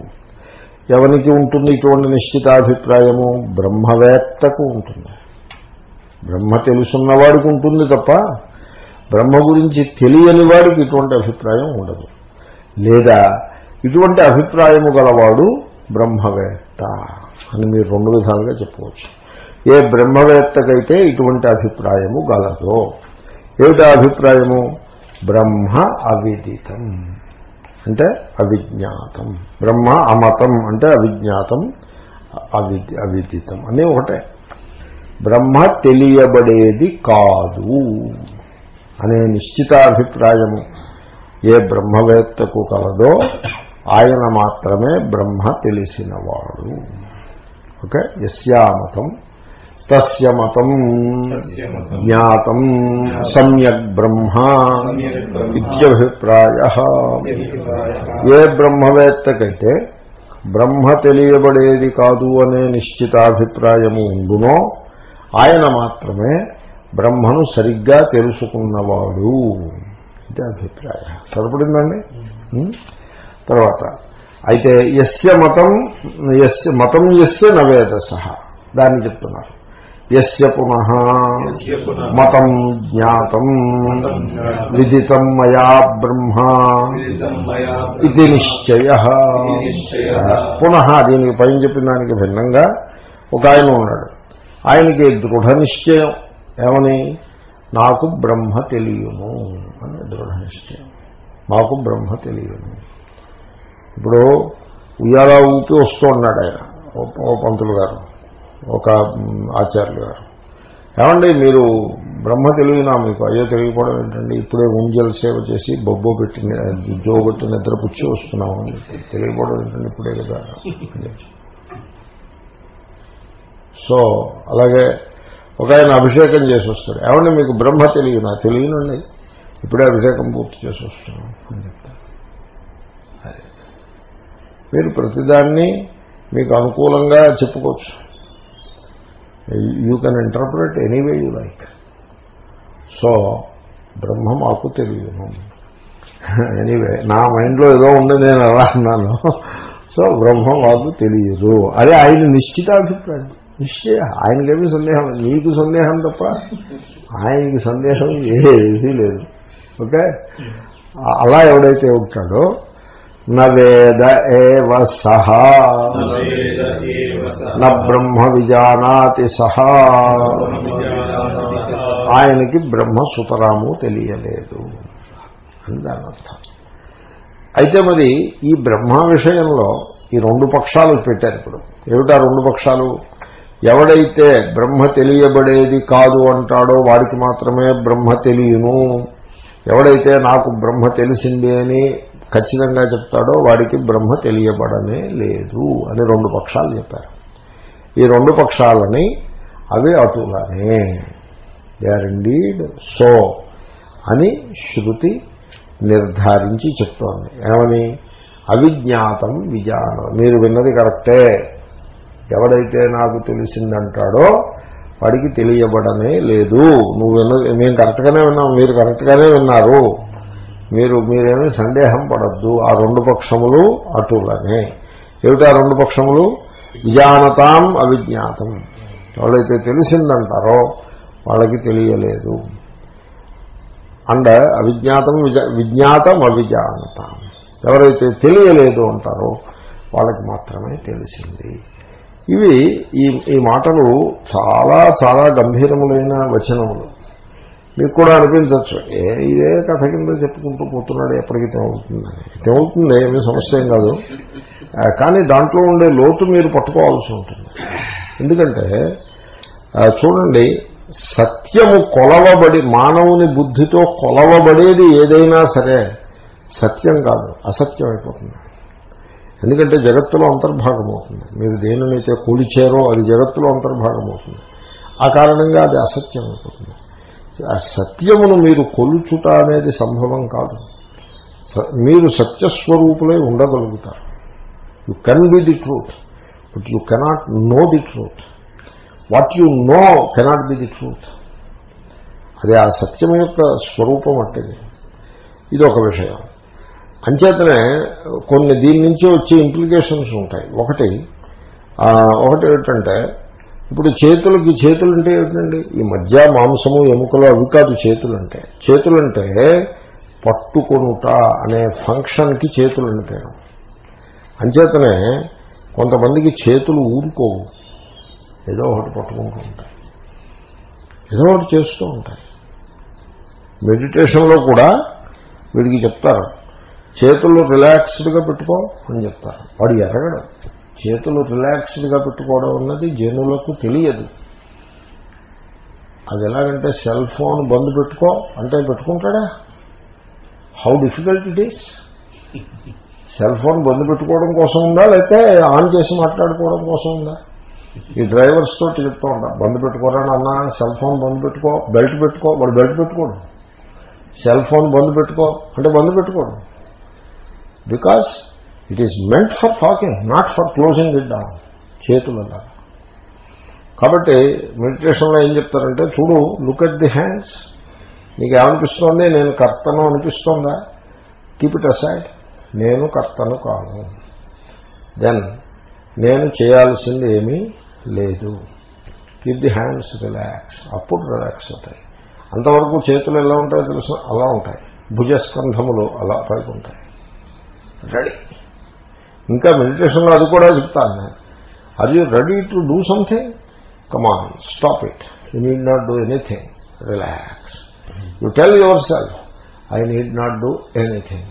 ఎవరికి ఉంటుంది ఇటువంటి నిశ్చితాభిప్రాయము? బ్రహ్మవేత్తకు ఉంటుంది. బ్రహ్మ తెలుసున్నవాడికి ఉంటుంది తప్ప బ్రహ్మ గురించి తెలియని వాడికి ఇటువంటి అభిప్రాయం ఉండదు. లేదా ఇటువంటి అభిప్రాయము గలవాడు బ్రహ్మవేత్త అని మీరు రెండు విధాలుగా చెప్పవచ్చు. ఏ బ్రహ్మవేత్తకైతే ఇటువంటి అభిప్రాయము గలదో. ఏమిటా అభిప్రాయము బ్రహ్మ అవిదితం. అంటే అవిజ్ఞాతం. బ్రహ్మ అమతం అంటే అవిజ్ఞాతం అవిద్య అవిదితం. అనే ఒకటే. బ్రహ్మ తెలియబడేది కాదు అనే నిశ్చితాభిప్రాయము. ఏ బ్రహ్మవేత్తకు కలదో ఆయన మాత్రమే బ్రహ్మ తెలిసినవాడు. ఓకే? యస్యామతం తస్య మతం జ్ఞాతం సమ్యక్ బ్రహ్మ ఇత్యభిప్రాయ. ఏ బ్రహ్మవేత్తకైతే బ్రహ్మ తెలియబడేది కాదు అనే నిశ్చితాభిప్రాయము ఉండునో ఆయన మాత్రమే బ్రహ్మను సరిగ్గా తెలుసుకున్నవాడు ఇది అభిప్రాయ. సరిపడిందండి? తర్వాత అయితే యస్య మతం యస్య మతం యస్య నవేద సహ దాన్ని చెప్తున్నారు. యస్య పునః మతం జ్ఞాతం విదితం మయా బ్రహ్మ ఇది నిశ్చయ. పునః దీనికి పైన చెప్పిన దానికి భిన్నంగా ఒక ఆయన ఉన్నాడు. ఆయనకి దృఢ నిశ్చయం. ఏమని? నాకు బ్రహ్మ తెలియను అని దృఢ నిశ్చయం. మాకు బ్రహ్మ తెలియను. ఇప్పుడు ఉయ్యాల ఊపి వస్తూ ఉన్నాడు ఆయన ఓ- ఓ పంతులు గారు. ఒక ఆచార్యులు గారు. ఏమండి మీరు బ్రహ్మ తెలియనా మీకు అయ్యో తెలియకపోవడం ఏంటండి? ఇప్పుడే ఉంజల్ సేవ చేసి బొబ్బో పెట్టి జో పెట్టి నిద్ర పుచ్చి వస్తున్నాము అని తెలియకపోవడం ఏంటండి? ఇప్పుడే కదా. సో అలాగే ఒక ఆయన అభిషేకం చేసి వస్తాడు ఏమండి మీకు బ్రహ్మ తెలియనా? తెలియనండి. ఇప్పుడే అభిషేకం పూర్తి చేసి వస్తున్నాం అని చెప్తారు. మీరు ప్రతిదాన్ని మీకు అనుకూలంగా చెప్పుకోవచ్చు. You can interpret anyway you like so Brahma మాకు తెలియను ఎనీవే నా మైండ్లో ఏదో ఉంది నేను అలా అన్నాను. సో బ్రహ్మ మాకు తెలియదు. అదే ఆయన నిశ్చితాభిప్రాయం నిశ్చయ ఆయనకేమీ సందేహం నీకు సందేహం తప్ప ఆయనకి సందేహం ఏది లేదు. ఓకే అలా ఎవడైతే ఉంటాడో ఏవ సహా. న బ్రహ్మ విజానాతి సహా. ఆయనకి బ్రహ్మ సుతరాము తెలియలేదు. అని దాని అర్థం అయితే మరి ఈ బ్రహ్మ విషయంలో ఈ రెండు పక్షాలు పెట్టారు ఇప్పుడు. ఏమిటా రెండు పక్షాలు? ఎవడైతే బ్రహ్మ తెలియబడేది కాదు అంటాడో వాడికి మాత్రమే బ్రహ్మ తెలియను. ఎవడైతే నాకు బ్రహ్మ తెలిసింది అని ఖచ్చితంగా చెప్తాడో వాడికి బ్రహ్మ తెలియబడనే లేదు అని రెండు పక్షాలు చెప్పారు. ఈ రెండు పక్షాలని అవి అటులనే దే ఆర్ ఇండీడ్ సో అని శృతి నిర్ధారించి చెప్తోంది. ఏమని? అవిజ్ఞాతం విజానం. మీరు విన్నది కరెక్టే. ఎవడైతే నాకు తెలిసిందంటాడో వాడికి తెలియబడనే లేదు. నువ్వు విన్నది మేము కరెక్ట్గానే విన్నాం. మీరు కరెక్ట్గానే విన్నారు. మీరు మీరేమీ సందేహం పడద్దు. ఆ రెండు పక్షములు అటులనే. ఏమిటి ఆ రెండు పక్షములు? విజానతాం అవిజ్ఞాతం. ఎవరైతే తెలిసిందంటారో వాళ్ళకి తెలియలేదు. అండ్ అవిజ్ఞాతం విజ్ఞాతం అవిజానతాం. ఎవరైతే తెలియలేదు అంటారో వాళ్ళకి మాత్రమే తెలిసింది. ఇవి ఈ ఈ మాటలు చాలా చాలా గంభీరములైన వచనములు. మీకు కూడా అనిపించవచ్చు. ఏ ఇదే కథ కింద చెప్పుకుంటూ పోతున్నాడు ఎప్పటికీ తెమవుతుందని తెవుతుంది ఏమీ సమస్య ఏం కాదు. కానీ దాంట్లో ఉండే లోతు మీరు పట్టుకోవాల్సి ఉంటుంది. ఎందుకంటే చూడండి సత్యము కొలవబడి మానవుని బుద్ధితో కొలవబడేది ఏదైనా సరే సత్యం కాదు అసత్యం అయిపోతుంది. ఎందుకంటే జగత్తులో అంతర్భాగం అవుతుంది. మీరు దేనినైతే కూలిచారో అది జగత్తులో అంతర్భాగం అవుతుంది. ఆ కారణంగా అది అసత్యం అయిపోతుంది. ఆ సత్యమును మీరు కొలుచుట అనేది సంభవం కాదు. స- మీరు సత్యస్వరూపులై ఉండగలుగుతారు. You can be the truth but you cannot know the truth what you know cannot be the truth అది ఆ సత్యం యొక్క స్వరూపం అట్టేది. ఇది ఒక విషయం. అంచేతనే కొన్ని దీని నుంచి వచ్చే ఇంప్లికేషన్స్ ఉంటాయి. ఒకటి ఒకటి ఏంటంటే ఇప్పుడు చేతులకి చేతులు అంటే ఏంటండి ఈ మధ్య మాంసము ఎముకలు అవి కాదు చేతులు అంటే చేతులు అంటే పట్టుకొనుట అనే ఫంక్షన్కి చేతులు అని పేరు అంచేతనే కొంతమందికి చేతులు ఊరుకోవు. ఏదో ఒకటి పట్టుకుంటూ ఉంటాయి. ఏదో ఒకటి చేస్తూ ఉంటాయి. మెడిటేషన్లో కూడా వీడికి చెప్తారు. చేతులు రిలాక్స్డ్గా పెట్టుకో అని చెప్తారు. వాడు ఎరగడం. చేతులు రిలాక్స్డ్గా పెట్టుకోవడం అన్నది జనులకు తెలియదు. అది ఎలాగంటే సెల్ ఫోన్ బంద్ పెట్టుకో అంటే పెట్టుకుంటాడా? How difficult it is cell phone బంద్ పెట్టుకోవడం కోసం ఉందా? లేకపోతే ఆన్ చేసి మాట్లాడుకోవడం కోసం ఉందా? ఈ డ్రైవర్స్ తోటి చెప్తూ ఉంటా బంద్ పెట్టుకోరా అన్నా సెల్ ఫోన్ బంద్ పెట్టుకో బెల్ట్ పెట్టుకో. వాడు బెల్ట్ పెట్టుకోడు. సెల్ ఫోన్ బంద్ పెట్టుకో అంటే బంద్ పెట్టుకోడు. Because it is meant for talking not for closing it down చేతులలో కాబట్టి మెడిటేషన్లో ఏం చెప్తారంటే చూడు లుక్ ఎట్ ది హ్యాండ్స్ నీకు ఏమనిపిస్తోంది నేను కర్తను అనిపిస్తోందా? కీప్ ఇట్ అసైడ్ నేను కర్తను కాను. దెన్ నేను చేయాల్సింది ఏమీ లేదు. కీప్ ది హ్యాండ్స్ రిలాక్స్ అప్పుడు రిలాక్స్ అవుతాయి. అంతవరకు చేతులు ఎలా ఉంటాయో తెలుసు? అలా ఉంటాయి. భుజస్కంధములు అలా పైకి ఉంటాయి రెడీ ఇంకా మెడిటేషన్లో అది కూడా చెప్తాను నేను are you ready to do something come on stop it you need not do anything relax you tell yourself I need not do anything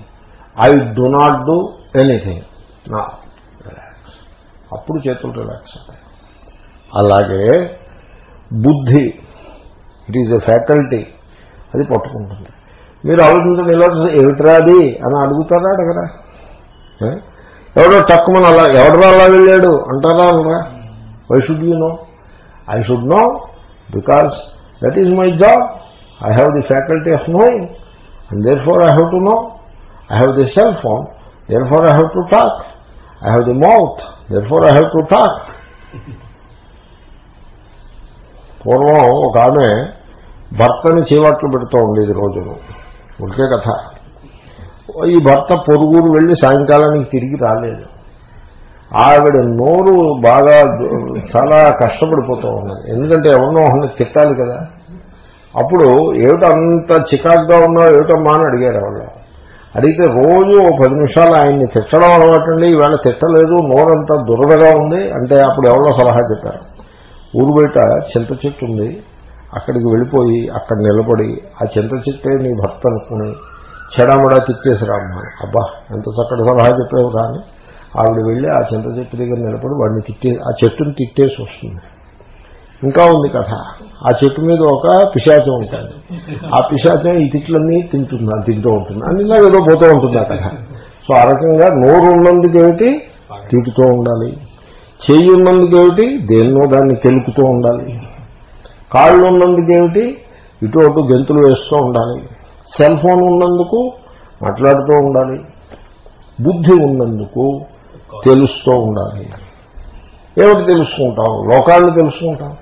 I do not do anything నా రిలాక్స్ అప్పుడు చేతులు relax అవుతాయి. అలాగే బుద్ధి it is a faculty అది పట్టుకుంటుంది. మీరు ఆలోచించండి ఇలా ఏమిట్రా అది? అని అడుగుతారా అడగరా? ఏ? ఎవడో తక్కువ అలా ఎవడరా అలా వెళ్ళాడు? అంటారా అనరా why should you know I should know because that is my job I have the faculty of knowing and therefore I have to know I have the cell phone therefore I have to talk I have the mouth therefore I have to talk పూర్వం ఒక ఆమె భర్తని చీవాట్లు పెడుతూ ఉండేది రోజును ఉడికే కథ. ఈ భర్త పొరుగురు వెళ్ళి సాయంకాలానికి తిరిగి రాలేదు. ఆవిడ నోరు బాగా చాలా కష్టపడిపోతూ ఉన్నది. ఎందుకంటే ఎవరినో ఒకరిని తిట్టాలి కదా. అప్పుడు ఏమిటంత అంత ఉన్నావు ఏమిటమ్మా అని అడిగారు వాళ్ళు అడిగితే రోజు ఓ పది నిమిషాలు ఆయన్ని తిట్టడం అలవాటండి ఈవేళ తిట్టలేదు నోరంతా దురదగా ఉంది అంటే అప్పుడు ఎవరో సలహా చెప్పారు. ఊరు బయట చింత చెట్టు ఉంది. అక్కడికి వెళ్ళిపోయి అక్కడ నిలబడి ఆ చింత చెట్టే నీ భర్త అనుకుని చెడామడా తిట్టేసి రామ్మా అబ్బా ఎంత చక్కటి సలహా చెప్పావు కానీ ఆవిడ వెళ్ళి ఆ చింత చెట్టు దగ్గర నిలబడి వాడిని తిట్టే ఆ చెట్టుని తిట్టేసి వస్తుంది. ఇంకా ఉంది కథ. ఆ చెట్టు మీద ఒక పిశాచం ఉంటుంది. ఆ పిశాచం ఈ తిట్లన్నీ తింటుంది తింటూ ఉంటుంది. అని ఇలా ఏదో పోతూ ఉంటుంది ఆ కథ. సో ఆ రకంగా నోరు ఉన్నందుకు ఏమిటి? తిట్టుతూ ఉండాలి. చెయ్యి ఉన్నందుకేమిటి దేన్నో దాన్ని తెలుపుతూ ఉండాలి. కాళ్ళు ఉన్నందుకేమిటి ఇటు అటు గెంతులు వేస్తూ ఉండాలి. సెల్ ఫోన్ ఉన్నందుకు మాట్లాడుతూ ఉండాలి. బుద్ధి ఉన్నందుకు తెలుస్తూ ఉండాలి. ఏమిటి తెలుసుకుంటావు? లోకాలను తెలుసుకుంటావు.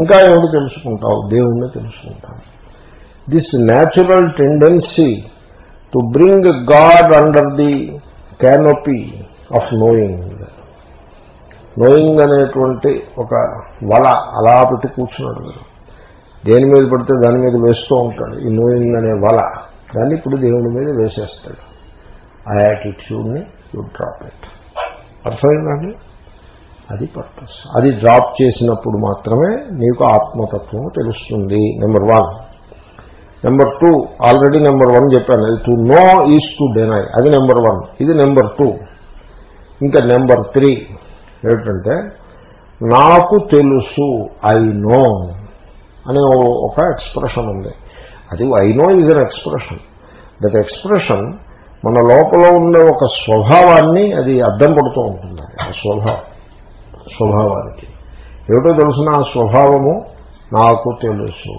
ఇంకా ఏమిటి తెలుసుకుంటావు? దేవుణ్ణి తెలుసుకుంటావు. This natural tendency to bring God under the canopy of knowing knowing అనేటువంటి ఒక వల అలా పెట్టి కూర్చున్నాడు మీరు దేని మీద పడితే దాని మీద వేస్తూ ఉంటాడు. ఈ నోయింగ్ అనే వల దాన్ని ఇప్పుడు దేవుని మీద వేసేస్తాడు. ఆ యాటిట్యూడ్ని యూ డ్రాప్ ఇట్ అర్థమైందండి? అది పర్పస్ అది డ్రాప్ చేసినప్పుడు మాత్రమే నీకు ఆత్మతత్వం తెలుస్తుంది number one number two already number one చెప్పాను. అది to know is to deny అది నెంబర్ వన్ ఇది నెంబర్ టూ ఇంకా నెంబర్ త్రీ ఏమిటంటే నాకు తెలుసు ఐ నో అనే ఒక ఎక్స్ప్రెషన్ ఉంది. అది I know is an expression that expression మన లోపల ఉండే ఒక స్వభావాన్ని అది అద్దం పడుతూ ఉంటుంది. ఆ స్వభావం స్వభావానికి. ఏమిటో తెలుసిన ఆ స్వభావము నాకు తెలుసు.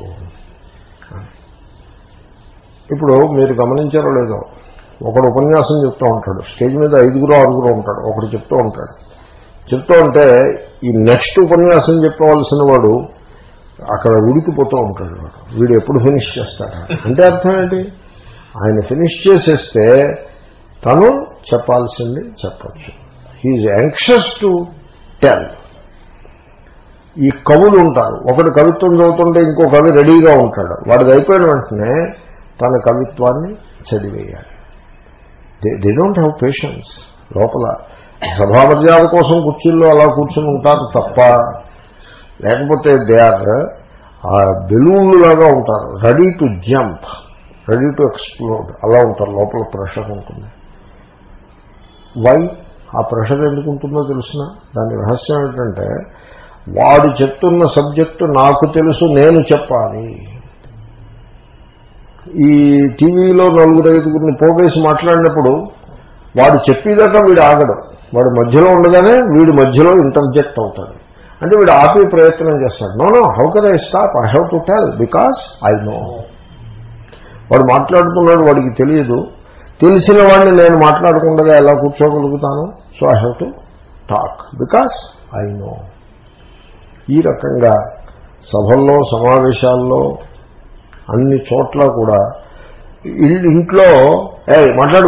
ఇప్పుడు మీరు గమనించారో లేదో ఒకడు ఉపన్యాసం చెప్తూ ఉంటాడు. స్టేజ్ మీద ఐదుగురు ఆరుగురు ఉంటాడు ఒకడు చెప్తూ ఉంటాడు. చెప్తూ ఉంటే ఈ నెక్స్ట్ ఉపన్యాసం చెప్పవలసిన వాడు అక్కడ ఉడికిపోతూ ఉంటాడు వీడు ఎప్పుడు ఫినిష్ చేస్తాడు? అంటే అర్థం ఏంటి? ఆయన ఫినిష్ చేసేస్తే తను చెప్పాల్సింది చెప్పచ్చు. హీఈ్ యాంక్షస్ టు టెల్ ఈ కవులు ఉంటారు. ఒకటి కవిత్వం చదువుతుంటే ఇంకో కవి రెడీగా ఉంటాడు. వాడిది అయిపోయిన వెంటనే తన కవిత్వాన్ని చదివేయాలి. They they don't have patience లోపల సభా మర్యాద కోసం కుర్చీల్లో అలా కూర్చుని ఉంటారు తప్ప లేకపోతే దే ఆర్ ఆ బెలూన్లు లాగా ఉంటారు. Ready to jump ready to explode. అలా ఉంటారు. లోపల ప్రెషర్ ఉంటుంది. వై? ఆ ప్రెషర్ ఎందుకు ఉంటుందో తెలిసిన? దాని రహస్యం ఏంటంటే వాడు చెప్తున్న సబ్జెక్టు నాకు తెలుసు నేను చెప్పాలి. ఈ టీవీలో నలుగురు ఐదుగురిని పోగేసి మాట్లాడినప్పుడు వాడు చెప్పేదాకా వీడు ఆగడు. వాడు మధ్యలో ఉండగానే వీడు మధ్యలో ఇంటర్జెక్ట్ అవుతాడు. అంటే వీడు ఆపే ప్రయత్నం చేస్తాడు. No no how can I stop I how to tell because I know వాడు మాట్లాడుతున్నాడు వాడికి తెలియదు. తెలిసిన వాడిని నేను మాట్లాడకుండా ఎలా కూర్చోగలుగుతాను? So I have to talk because I know ఈ రకంగా సభల్లో సమావేశాల్లో అన్ని చోట్ల కూడా ఇంట్లో ఏ మాట్లాడు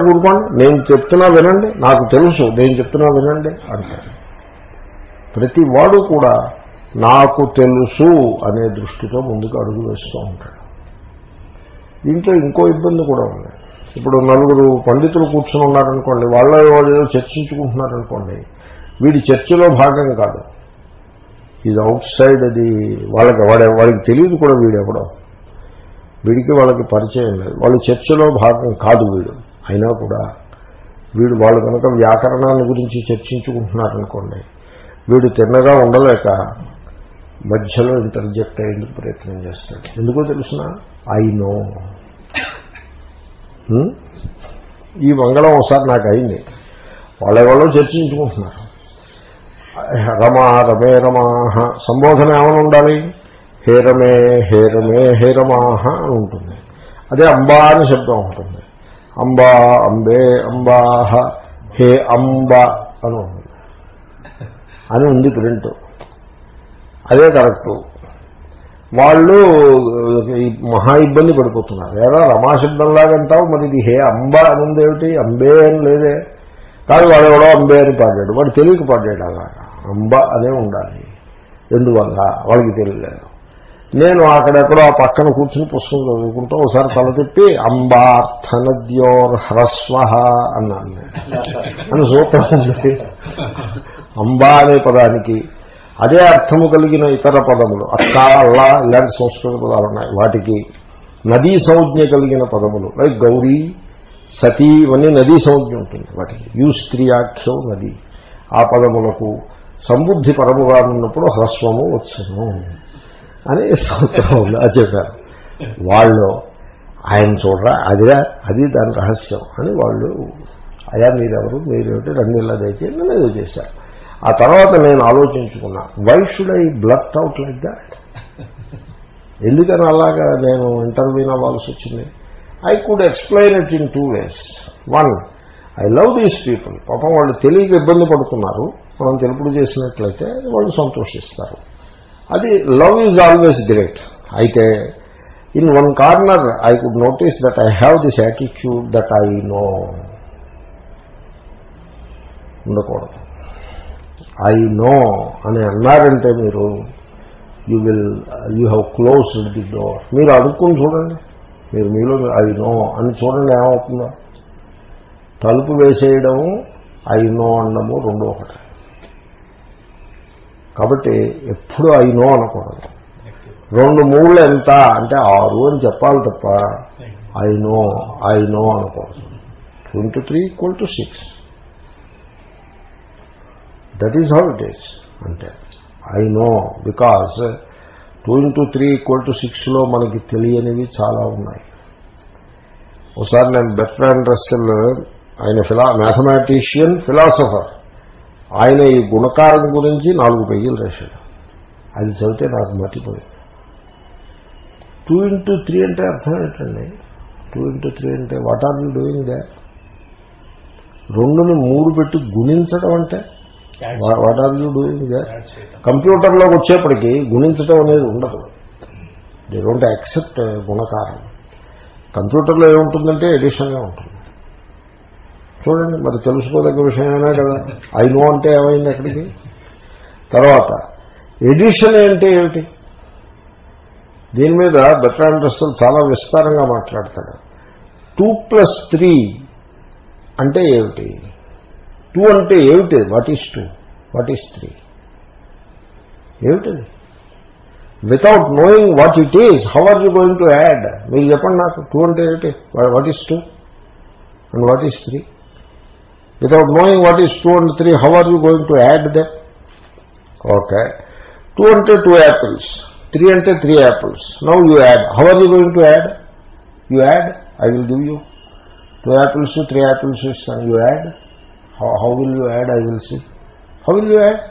నేను చెప్తున్నా వినండి. నాకు తెలుసు నేను చెప్తున్నా వినండి అంటారు ప్రతి వాడు కూడా నాకు తెలుసు అనే దృష్టితో ముందుకు అడుగు వేస్తూ ఉంటాడు. దీంట్లో ఇంకో ఇబ్బంది కూడా ఉంది. ఇప్పుడు నలుగురు పండితులు కూర్చొని ఉన్నారనుకోండి వాళ్ళ వాళ్ళు ఏదో చర్చించుకుంటున్నారనుకోండి వీడి చర్చలో భాగం కాదు. ఇది అవుట్ సైడ్ అది వాళ్ళకి వాడే వాడికి తెలియదు కూడా వీడెవడో వీడికి వాళ్ళకి పరిచయం లేదు. వాళ్ళు చర్చలో భాగం కాదు వీడు. అయినా కూడా వీడు వాళ్ళు కనుక వ్యాకరణాన్ని గురించి చర్చించుకుంటున్నారనుకోండి వీడు తిన్నగా ఉండలేక మధ్యలో ఇంటర్జెక్ట్ అయ్యేందుకు ప్రయత్నం చేస్తాడు. ఎందుకో తెలుసిన? I know hmm? ఈ మంగళం ఒకసారి నాకు అయింది. వాళ్ళెవరో చర్చించుకుంటున్నారు. రమా రమే రమాహ సంబోధన ఏమైనా ఉండాలి? హే రమే హే రమే హే రమాహ అని ఉంటుంది. అదే అంబా అని శబ్దం ఉంటుంది. అంబా అంబే అంబాహ హే అంబ అని ఉంటుంది. అని ఉంది ప్రింట్. అదే కరెక్టు. వాళ్ళు ఈ మహా ఇబ్బంది పడిపోతున్నారు. ఏదో రమాశబ్దంలాగంటావు మరి ఇది హే అంబ అని ఉంది ఏమిటి అంబే అని లేదే. కానీ వాడు ఎవడో అంబే అని పాడాడు. వాడు తెలివికి పాడాడు అలాగా. అంబ అనే ఉండాలి. ఎందువల్ల? వాళ్ళకి తెలియలేదు. నేను అక్కడెక్కడో ఆ పక్కన కూర్చుని పుస్తకం చదువుకుంటూ ఒకసారి తల తిప్పి అంబార్థనద్యోర్ హ్రస్వ అన్నాను అని సూత్రం అంబా అనే పదానికి అదే అర్థము కలిగిన ఇతర పదములు. అక్క అల్లా ఇలాంటి సంస్కృత పదాలు ఉన్నాయి. వాటికి నదీ సంజ్ఞ కలిగిన పదములు. లైక్ గౌరీ సతీ ఇవన్నీ నదీ సంజ్ఞ ఉంటుంది వాటికి. యూ స్త్రీయాఖ్యం నది. ఆ పదములకు సంబుద్ధి పరముగా ఉన్నప్పుడు హ్రస్వము వచ్చును అని సూత్రం అది చెప్పారు. వాళ్ళు ఆయన చూడరా అదిరా అది దాని రహస్యం అని వాళ్ళు అయా మీరెవరు? మీరేమిటి? రెండు నెలల దయచేసి ఏదో చేశారు. ఆ తర్వాత నేను ఆలోచించుకున్నా why should I blurt out like that ఎందుకని అలాగా నేను ఇంటర్వ్యూన్ అవ్వాల్సి వచ్చింది? I could explain it in two ways one I love these people పాపం వాళ్ళు తెలియక ఇబ్బంది పడుతున్నారు. మనం తెలుపుడు చేసినట్లయితే వాళ్ళు సంతోషిస్తారు. అది లవ్ ఈజ్ ఆల్వేస్ గ్రేట్ అయితే in one corner I could notice that I have this attitude that I know ఉండకూడదు. ఐ నో అని అన్నారంటే మీరు you will you have closed the door. మీరు అడుక్కుని చూడండి. మీరు మీలో ఐ నో అని చూడండి ఏమవుతుందో. తలుపు వేసేయడము ఐ నో అన్నము రెండో ఒకటి. కాబట్టి ఎప్పుడు ఐ నో అనకూడదు. రెండు మూడు ఎంత? అంటే ఆరు అని చెప్పాలి తప్ప ఐ నో ఐ నో అనకూడదు. Twenty three equal to six. That is how it is అంటే I know because two into three equal to సిక్స్లో మనకి తెలియనివి చాలా ఉన్నాయి. ఒకసారి నేను బెట్రాన్ రస్సెల్ ఆయన ఫిలా మ్యాథమెటిషియన్ ఫిలాసఫర్ ఆయన ఈ గుణకారం గురించి నాలుగు పేజీలు రాశాడు. అది చదివితే నాకు మర్చిపోయింది టూ ఇంటూ త్రీ అంటే అర్థం ఏంటండి? టూ ఇంటూ త్రీ అంటే what are you doing they రెండుని మూడు పెట్టి గుణించడం అంటే? What are you doing they కంప్యూటర్లోకి వచ్చేప్పటికి గుణించడం అనేది ఉండదు. దే డోంట్ యాక్సెప్ట్ గుణకారం. కంప్యూటర్లో ఏముంటుందంటే ఎడిషన్గా ఉంటుంది. చూడండి మరి తెలుసుకోదగ్గ విషయమైనా కదా? ఐ నో అంటే ఏమైంది అక్కడికి? తర్వాత ఎడిషన్ అంటే ఏమిటి? దీని మీద బెటర్ రస్సల్ చాలా విస్తారంగా మాట్లాడతాడు. టూ ప్లస్ త్రీ అంటే ఏమిటి? టూ అంటే ఏమిటి? What is two what is three ఏమిటది? Without knowing what it is how are you going to add మీరు చెప్పండి నాకు టూ అంటే ఏమిటి? What is two and what is three without knowing what is two and three how are you going to add they okay two అంటే two apples three అంటే three apples now you add how are you going to add you add I will give you two apples three apples ఇస్తాను you add how will you add I will see how will you add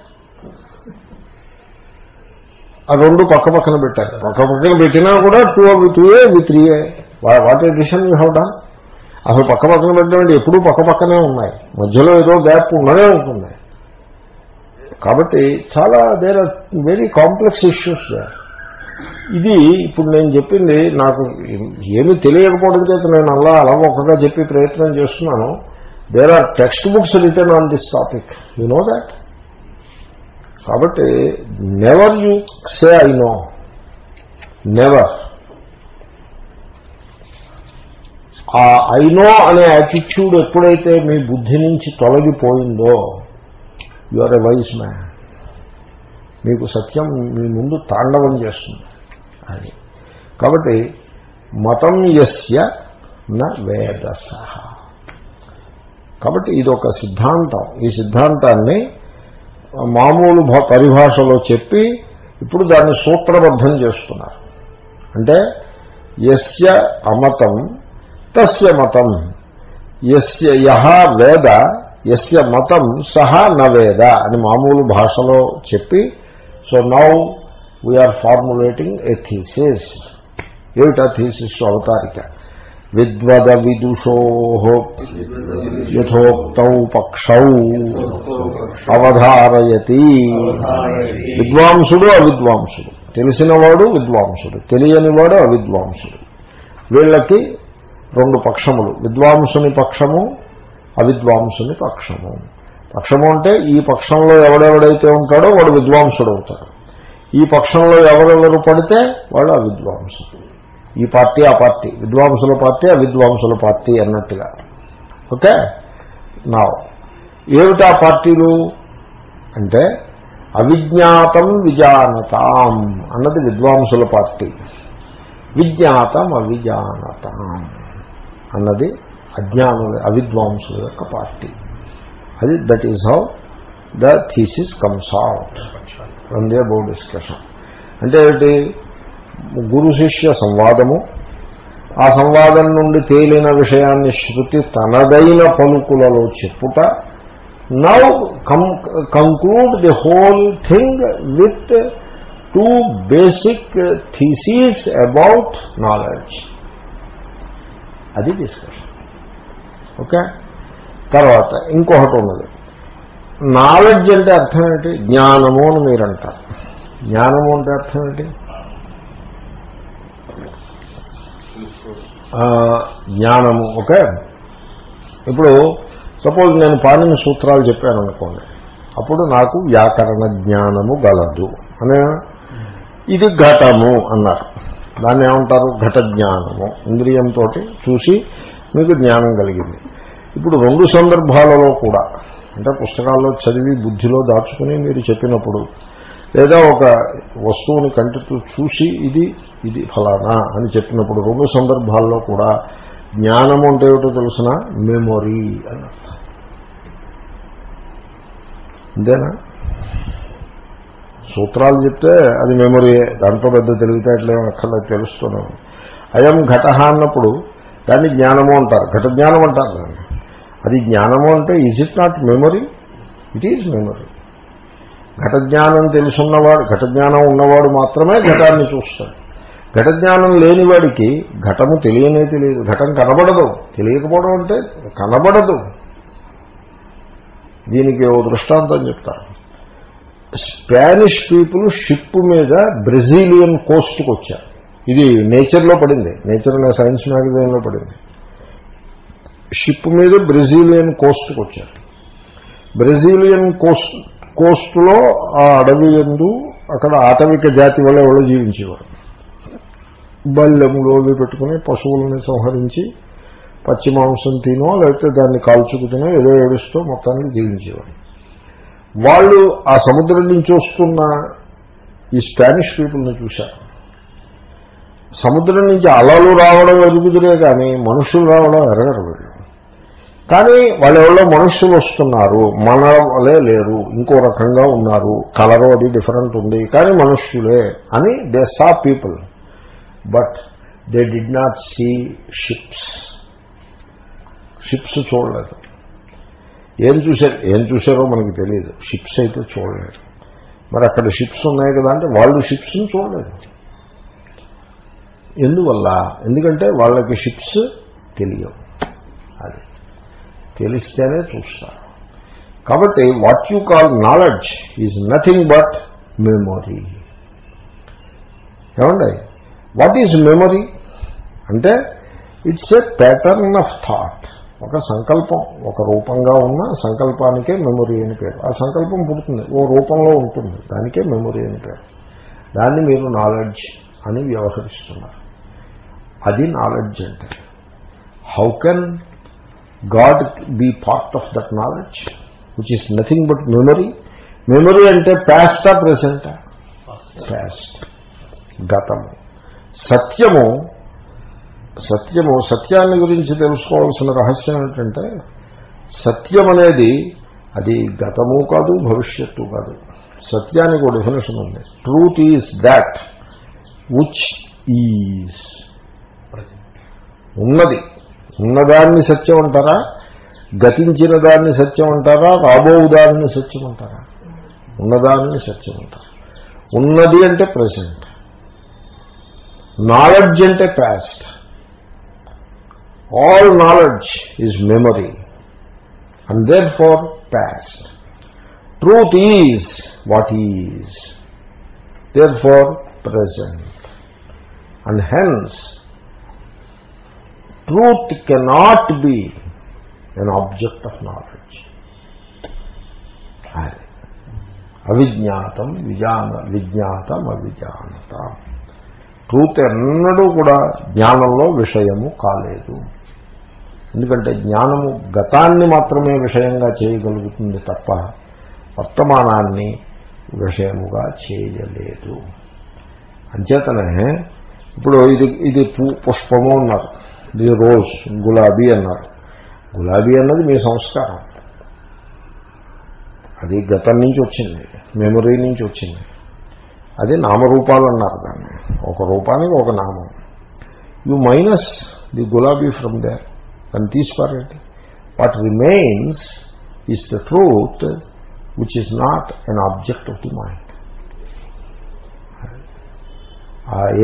ఆ రెండు పక్క పక్కన పెట్టారు పక్క పక్కన పెట్టినా కూడా టూ అవి two A V three A what addition you have done అసలు పక్క పక్కన పెట్టడం ఎప్పుడూ పక్క పక్కనే ఉన్నాయి. మధ్యలో ఏదో గ్యాప్ ఉండనే ఉంటుంది. కాబట్టి చాలా there are very complex issues ఇది ఇప్పుడు నేను చెప్పింది నాకు ఏమీ తెలియకపోవడం చేత నేను అలా అలా ఒక్కగా చెప్పి ప్రయత్నం చేస్తున్నాను. There are text books written on this topic you know that కాబట్టి never you say I know never ఆ ఐ నో అనే యాటిట్యూడ్ ఎప్పుడైతే మీ బుద్ధి నుంచి తొలగిపోయిందో you are a wise man మీకు సత్యం మీ ముందు తాండవం చేస్తుంది. అది. కాబట్టి మతం ఎస్య న వేదస కాబట్టి ఇది ఒక సిద్ధాంతం. ఈ సిద్ధాంతాన్ని మామూలు భా- పరిభాషలో చెప్పి ఇప్పుడు దాన్ని సూత్రబద్ధం చేస్తున్నారు. అంటే యస్య అమతం తస్య మతం. యస్య యహ వేద యస్య మతం సహా నవేద అని మామూలు భాషలో చెప్పి so now we are formulating a thesis. ఏమిటా థీసిస్ అవతారిక? విద్వద విదుషో యథోక్తౌ పక్షౌ అవధారయతి విద్వాంసుడు అవిద్వాంసుడు తెలిసినవాడు విద్వాంసుడు। తెలియనివాడు అవిద్వాంసుడు। వీళ్ళకి రెండు పక్షములు। విద్వాంసుని పక్షము అవిద్వాంసుని పక్షము. పక్షము అంటే ఈ పక్షంలో ఎవడెవడైతే ఉంటాడో వాడు విద్వాంసుడు అవుతాడు ఈ పక్షంలో ఎవరెవరు పడితే వాడు అవిద్వాంసుడు ఈ పార్టీ ఆ పార్టీ. విద్వాంసుల పార్టీ అవిద్వాంసుల పార్టీ అన్నట్టుగా. ఓకే? నా ఏమిటా పార్టీలు? అంటే అవిజ్ఞాతం విజానతాం అన్నది విద్వాంసుల పార్టీ. విజ్ఞాతం అవిజానతాం అన్నది అజ్ఞానుల అవిద్వాంసుల యొక్క పార్టీ. అది that is how the thesis comes out from the about discussion అంటే ఏమిటి? గురు శిష్య సంవాదము. ఆ సంవాదం నుండి తేలిన విషయాన్ని శృతి తనదైన పలుకులలో చెప్పుట. Now conclude the whole thing with two basic theses about knowledge అది డిస్కషన్ ఓకే తర్వాత ఇంకొకటి ఉన్నది. నాలెడ్జ్ అంటే అర్థం ఏంటి జ్ఞానము అని మీరు అంటారు జ్ఞానము అంటే అర్థం ఏంటి జ్ఞానము. ఓకే? ఇప్పుడు సపోజ్ నేను పాణిని సూత్రాలు చెప్పాను అనుకోండి. అప్పుడు నాకు వ్యాకరణ జ్ఞానము గలదు. అనే ఇది ఘటము అన్నారు. దాన్ని ఏమంటారు? ఘట జ్ఞానము. ఇంద్రియంతో చూసి మీకు జ్ఞానం కలిగింది. ఇప్పుడు రెండు సందర్భాలలో కూడా అంటే పుస్తకాల్లో చదివి బుద్ధిలో దాచుకుని మీరు చెప్పినప్పుడు లేదా ఒక వస్తువుని కంటితో చూసి ఇది ఇది ఫలానా అని చెప్పినప్పుడు రెండు సందర్భాల్లో కూడా జ్ఞానము అంటే ఏమిటో తెలిసిన మెమొరీ అని అంతేనా సూత్రాలు చెప్తే అది మెమొరీయే దాంట్లో పెద్ద తెలివితేటలేమో అక్కర్లేదు తెలుస్తున్నాం అయం ఘట అన్నప్పుడు దాన్ని జ్ఞానము అంటారు. ఘట జ్ఞానం అంటారు దాన్ని. అది జ్ఞానము అంటే is it not memory it is memory ఘటజ్ఞానం తెలుసున్నవాడు ఘటజ్ఞానం ఉన్నవాడు మాత్రమే ఘటాన్ని చూస్తాడు. ఘటజ్ఞానం లేనివాడికి ఘటము తెలియనే తెలియదు. ఘటం కనబడదు. తెలియకపోవడం అంటే కనబడదు. దీనికి ఓ దృష్టాంతం చెప్తారు. స్పానిష్ పీపుల్ షిప్ మీద బ్రెజిలియన్ కోస్ట్కి వచ్చారు. ఇది నేచర్లో పడింది. నేచర్ అనే సైన్స్ మ్యాగజైన్లో పడింది. షిప్ మీద బ్రెజిలియన్ కోస్ట్కి వచ్చారు. బ్రెజిలియన్ కోస్ట్ కోస్టులో ఆ అడవి ఎందు అక్కడ ఆటవిక జాతి వల్ల ఎవరో జీవించేవారు. బల్లెములు అవి పెట్టుకుని పశువులను సంహరించి పచ్చి మాంసం తినో లేకపోతే దాన్ని కాల్చుకుతినో ఏదో ఏడుస్తూ మొత్తానికి జీవించేవారు. వాళ్ళు ఆ సముద్రం నుంచి వస్తున్న ఈ స్పానిష్ పీపుల్ని చూశారు. సముద్రం నుంచి అలలు రావడం ఎరుగుదురే కానీ మనుషులు రావడం ఎరగరు వీళ్ళు. కానీ వాళ్ళెవరో మనుషులు వస్తున్నారు మన వలే లేరు ఇంకో రకంగా ఉన్నారు కలర్ అది డిఫరెంట్ ఉంది కానీ మనుష్యులే అని they saw people but they did not see ships ships చూడలేదు. ఏం చూశారు? ఏం చూశారో మనకి తెలియదు షిప్స్ అయితే చూడలేదు. మరి అక్కడ షిప్స్ ఉన్నాయి కదా అంటే వాళ్ళు షిప్స్ని చూడలేదు. ఎందువల్ల? ఎందుకంటే వాళ్ళకి షిప్స్ తెలియవు. తెలిస్తేనే చూస్తారు. కాబట్టి what you call knowledge is nothing but memory ఏమండి? వాట్ ఈజ్ మెమొరీ అంటే it's a pattern of thought ఒక సంకల్పం ఒక రూపంగా ఉన్న సంకల్పానికే మెమొరీ అని పేరు. ఆ సంకల్పం పుడుతుంది. ఓ రూపంలో ఉంటుంది. దానికే మెమొరీ అని పేరు. దాన్ని మీరు నాలెడ్జ్ అని వ్యవహరిస్తున్నారు. అది నాలెడ్జ్ అంటే. How can God be part of that knowledge which is nothing but memory memory అంటే పాస్టా ప్రెసెంటా పాస్ట్ గతము సత్యము సత్యము సత్యాన్ని గురించి తెలుసుకోవాల్సిన రహస్యం ఏంటంటే సత్యం అనేది అది గతము కాదు భవిష్యత్తు కాదు. సత్యానికి ఒక డెఫినేషన్ ఉంది. Truth is that which is ఉన్నది. ఉన్నదాన్ని సత్యం అంటారా? గతించిన దాన్ని సత్యం అంటారా? రాబో దాన్ని సత్యం అంటారా? ఉన్నదాన్ని సత్యం అంటారు? ఉన్నది అంటే ప్రజెంట్ నాలెడ్జ్ అంటే past all knowledge is memory. And therefore past truth is what is. Therefore present and hence truth cannot be an object of knowledge అవిజ్ఞాతం విజాన విజ్ఞాతం అవిజానత. ట్రూత్ ఎన్నడూ కూడా జ్ఞానంలో విషయము కాలేదు. ఎందుకంటే జ్ఞానము గతాన్ని మాత్రమే విషయంగా చేయగలుగుతుంది తప్ప వర్తమానాన్ని విషయముగా చేయలేదు. అంచేతనే ఇప్పుడు ఇది ఇది పుష్పము అన్నారు. ఇది రోజ్ గులాబీ అన్నారు. గులాబీ అన్నది మీ సంస్కారం. అది గతం నుంచి వచ్చింది మెమరీ నుంచి వచ్చింది. అది నామరూపాలు అన్నారు దాన్ని. ఒక రూపానికి ఒక నామం. You minus the gulabi from there దాన్ని తీసిపారండి what remains is the truth which is not an object of the mind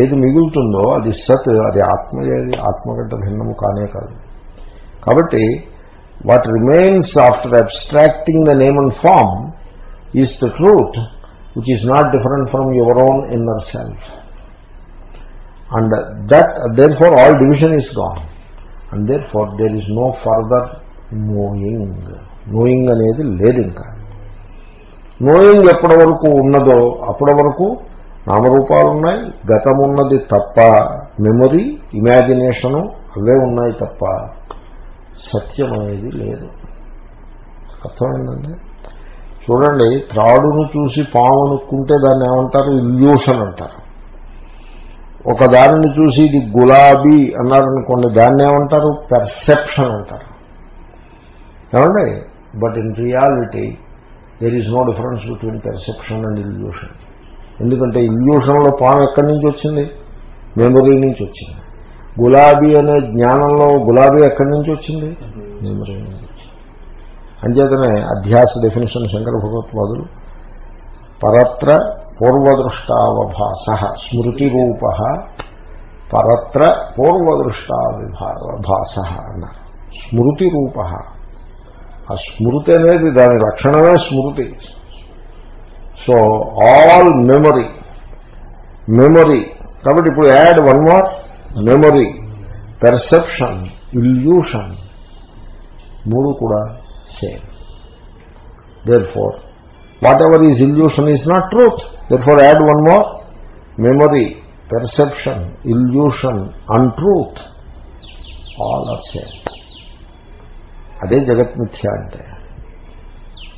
ఏది మిగులుతుందో అది సత్ అది ఆత్మ ఏది? ఆత్మ కంటే భిన్నము కానే కాదు. కాబట్టి what remains after abstracting the name and form is the truth which is not different from your own inner self and that therefore all division is gone and therefore there is no further knowing knowing అనేది లేదు ఇంకా. Knowing ఎప్పటి వరకు ఉన్నదో అప్పటి వరకు నామరూపాలు ఉన్నాయి గతమున్నది తప్ప మెమొరీ ఇమాజినేషను అవే ఉన్నాయి తప్ప సత్యం అనేది లేదు. అర్థమైందండి? చూడండి త్రాడును చూసి పాము అనుకుంటే దాన్ని ఏమంటారు? ఇల్యూషన్ అంటారు. ఒక దానిని చూసి ఇది గులాబీ అన్నారనుకోండి దాన్ని ఏమంటారు? పెర్సెప్షన్ అంటారు. ఏమండి? But in reality there is no difference between perception and illusion ఎందుకంటే ఇల్యూషన్లో పాము ఎక్కడి నుంచి వచ్చింది? మెమరీ నుంచి వచ్చింది. గులాబీ అనే జ్ఞానంలో గులాబీ ఎక్కడి నుంచి వచ్చింది? మెమరీ నుంచి అంచేతనే అధ్యాస డెఫినేషన్ శంకర భగవత్వాదులు పరత్ర పూర్వదృష్టావభాస స్మృతి రూప పరత్ర పూర్వదృష్టావిభాస అన్నారు. స్మృతి రూప ఆ స్మృతి అనేది దాని లక్షణమే స్మృతి. సో ఆల్ మెమరీ మెమరీ కాబట్టి ఇప్పుడు add one more memory perception illusion మూడు కూడా same therefore whatever is illusion is not truth therefore add one more memory perception illusion untruth all are same అదే జగత్మిథ్య అంటే.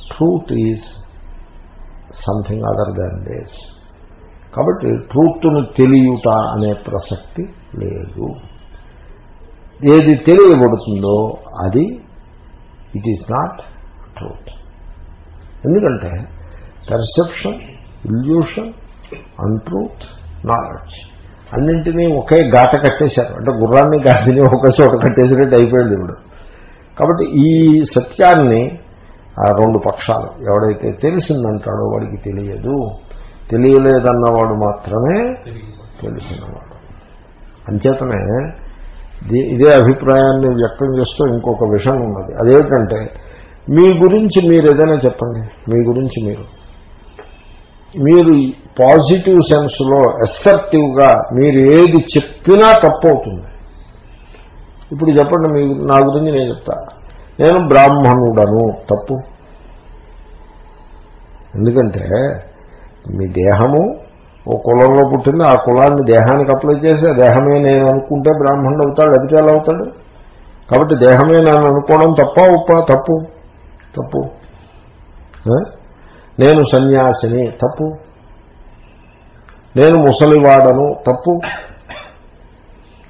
Truth is something other than these కాబట్టి ట్రూత్ను తెలియుట అనే ప్రసక్తి లేదు. ఏది తెలియబడుతుందో అది ఇట్ ఈజ్ నాట్ ట్రూత్ ఎందుకంటే పెర్సెప్షన్ ఇల్యూషన్ అన్ట్రూత్ నాలెడ్జ్ అన్నింటినీ ఒకే గాట కట్టేశారు. అంటే గుర్రాన్ని గాదిని ఒకే చోట కట్టేసినట్టు అయిపోయింది ఇప్పుడు కాబట్టి ఈ సత్యాన్ని రెండు పక్షాలు. ఎవడైతే తెలిసిందంటాడో వాడికి తెలియదు. తెలియలేదన్నవాడు మాత్రమే తెలిసినవాడు. అంచేతనే ఇదే అభిప్రాయాన్ని వ్యక్తం చేస్తూ ఇంకొక విషయం ఉన్నది. అదేమిటంటే మీ గురించి మీరు ఏదైనా చెప్పండి. మీ గురించి మీరు. మీరు పాజిటివ్ సెన్స్లో అసర్టివ్గా మీరు ఏది చెప్పినా తప్పు అవుతుంది. ఇప్పుడు చెప్పండి మీ నా గురించి నేను చెప్తా. నేను బ్రాహ్మణుడను. తప్పు. ఎందుకంటే మీ దేహము ఓ కులంలో పుట్టింది ఆ కులాన్ని దేహానికి అప్లై చేసి ఆ దేహమే నేను అనుకుంటే బ్రాహ్మణుడు అవుతాడు అది ఎలా అవుతాడు? కాబట్టి దేహమే నేను అనుకోవడం తప్ప ఉప్ప? తప్పు. తప్పు. నేను సన్యాసిని. తప్పు. నేను ముసలివాడను. తప్పు.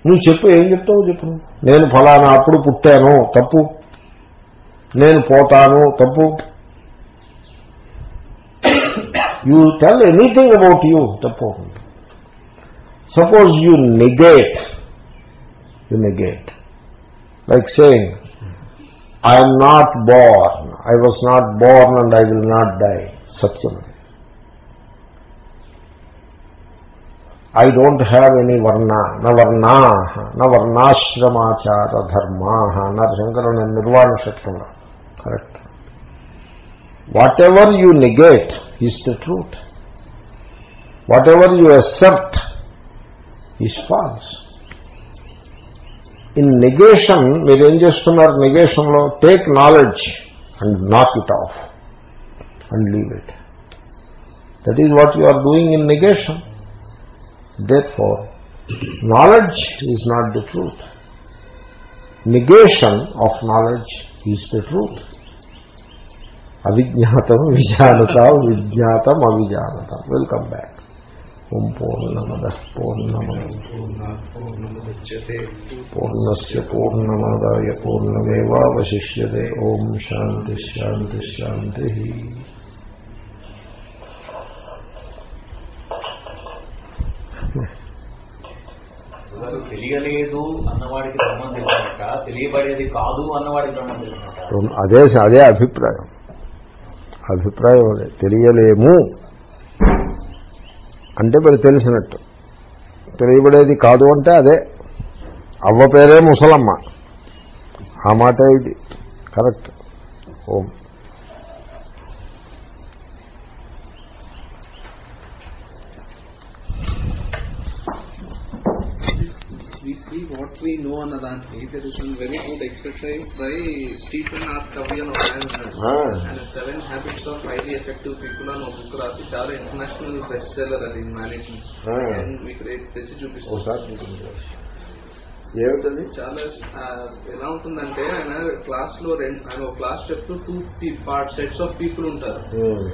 నువ్వు చెప్పు ఏం చెప్తావు చెప్పు. నేను ఫలానా అప్పుడు పుట్టాను. తప్పు. నేను పోతాను తప్పు. You tell anything about you తప్పు. Suppose you negate you negate like saying I'm not born I was not born and I will not die Satyam I don't have any వర్ణ న వర్ణా న వర్ణాశ్రమాచార ధర్మా అన్నారు శంకరుని నిర్వాణ శక్తంలో correct whatever you negate is the truth whatever you accept is false in negation మీరేం చేస్తున్నారు? నెగేషన్లో take knowledge and knock it off and leave it that is what you are doing in negation therefore knowledge is not the truth negation of knowledge is the truth అవిజ్ఞాతం విజానత విజ్ఞాతం అవిజానతం welcome back ఓం పూర్ణమద పూర్ణమద పూర్ణస్ పూర్ణమాదాయ పూర్ణమేవాశిష్యతే ఓం శాంతి అసలు తెలియలేదు అన్నవాడికి బ్రహ్మం తెలిసినట్ట తెలియబడేది కాదు అన్నవాడికి బ్రహ్మం తెలిసినట్ట అదే అదే అభిప్రాయం. అభిప్రాయం అదే. తెలియలేము. అంటే మరి తెలిసినట్టు. తెలియబడేది కాదు అంటే అదే. అవ్వ పేరే ముసలమ్మ. ఆ మాట ఇది. Correct. Om we see what we know అన్నదానికి there is one very good exercise by Stephen R. Covey అని ఒక ఆయన ఉన్నాడు. ఆయన seven habits of highly effective people అని ఒక బుక్ రాసి చాలా ఇంటర్నేషనల్ బెస్ట్ సెల్లర్ అది మేనేజ్మెంట్ అండ్ మీకు తెచ్చి ఒకసారి ఏమిటది? చాలా ఎలా ఉంటుందంటే ఆయన క్లాస్లో రెండు ఆయన ఒక క్లాస్ చెప్తూ two part sets of people ఉంటారు.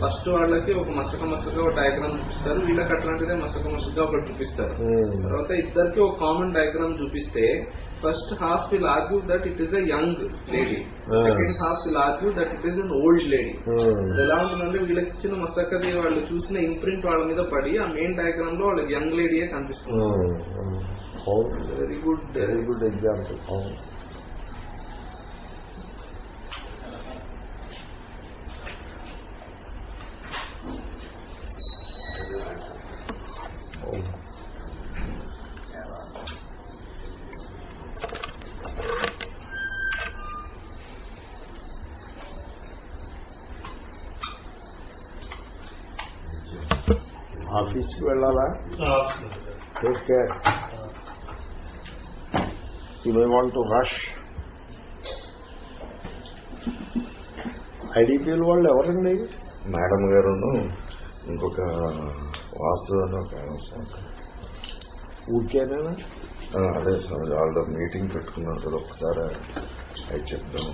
ఫస్ట్ వాళ్ళకి ఒక మసక మసక ఒక డయాగ్రామ్ చూపిస్తారు. వీళ్ళకి అట్లాంటిదే మసక మసక ఒకటి చూపిస్తారు. తర్వాత ఇద్దరికి ఒక కామన్ డయాగ్రామ్ చూపిస్తే first half will argue that it is a young lady. Second half will argue that it is an old lady. ఎలా ఉంటుందంటే వీళ్ళకి ఇచ్చిన మసకది వాళ్ళు చూసిన ఇంప్రింట్ వాళ్ళ మీద పడి ఆ మెయిన్ డయాగ్రామ్లో వాళ్ళకి యంగ్ లేడీయే కనిపిస్తుంది. అవును very good very good example అవును అవును. ఆఫీస్కి వెళ్ళాలా? Take care you may want to rush IDPL వాళ్ళు ఎవరండి మేడం గారును ఇంకొక వాసు అని ఒక సార్. ఊరికేనా అదే సార్ వాళ్ళ మీటింగ్ పెట్టుకున్నారు కదా ఒకసారి అది చెప్దాం.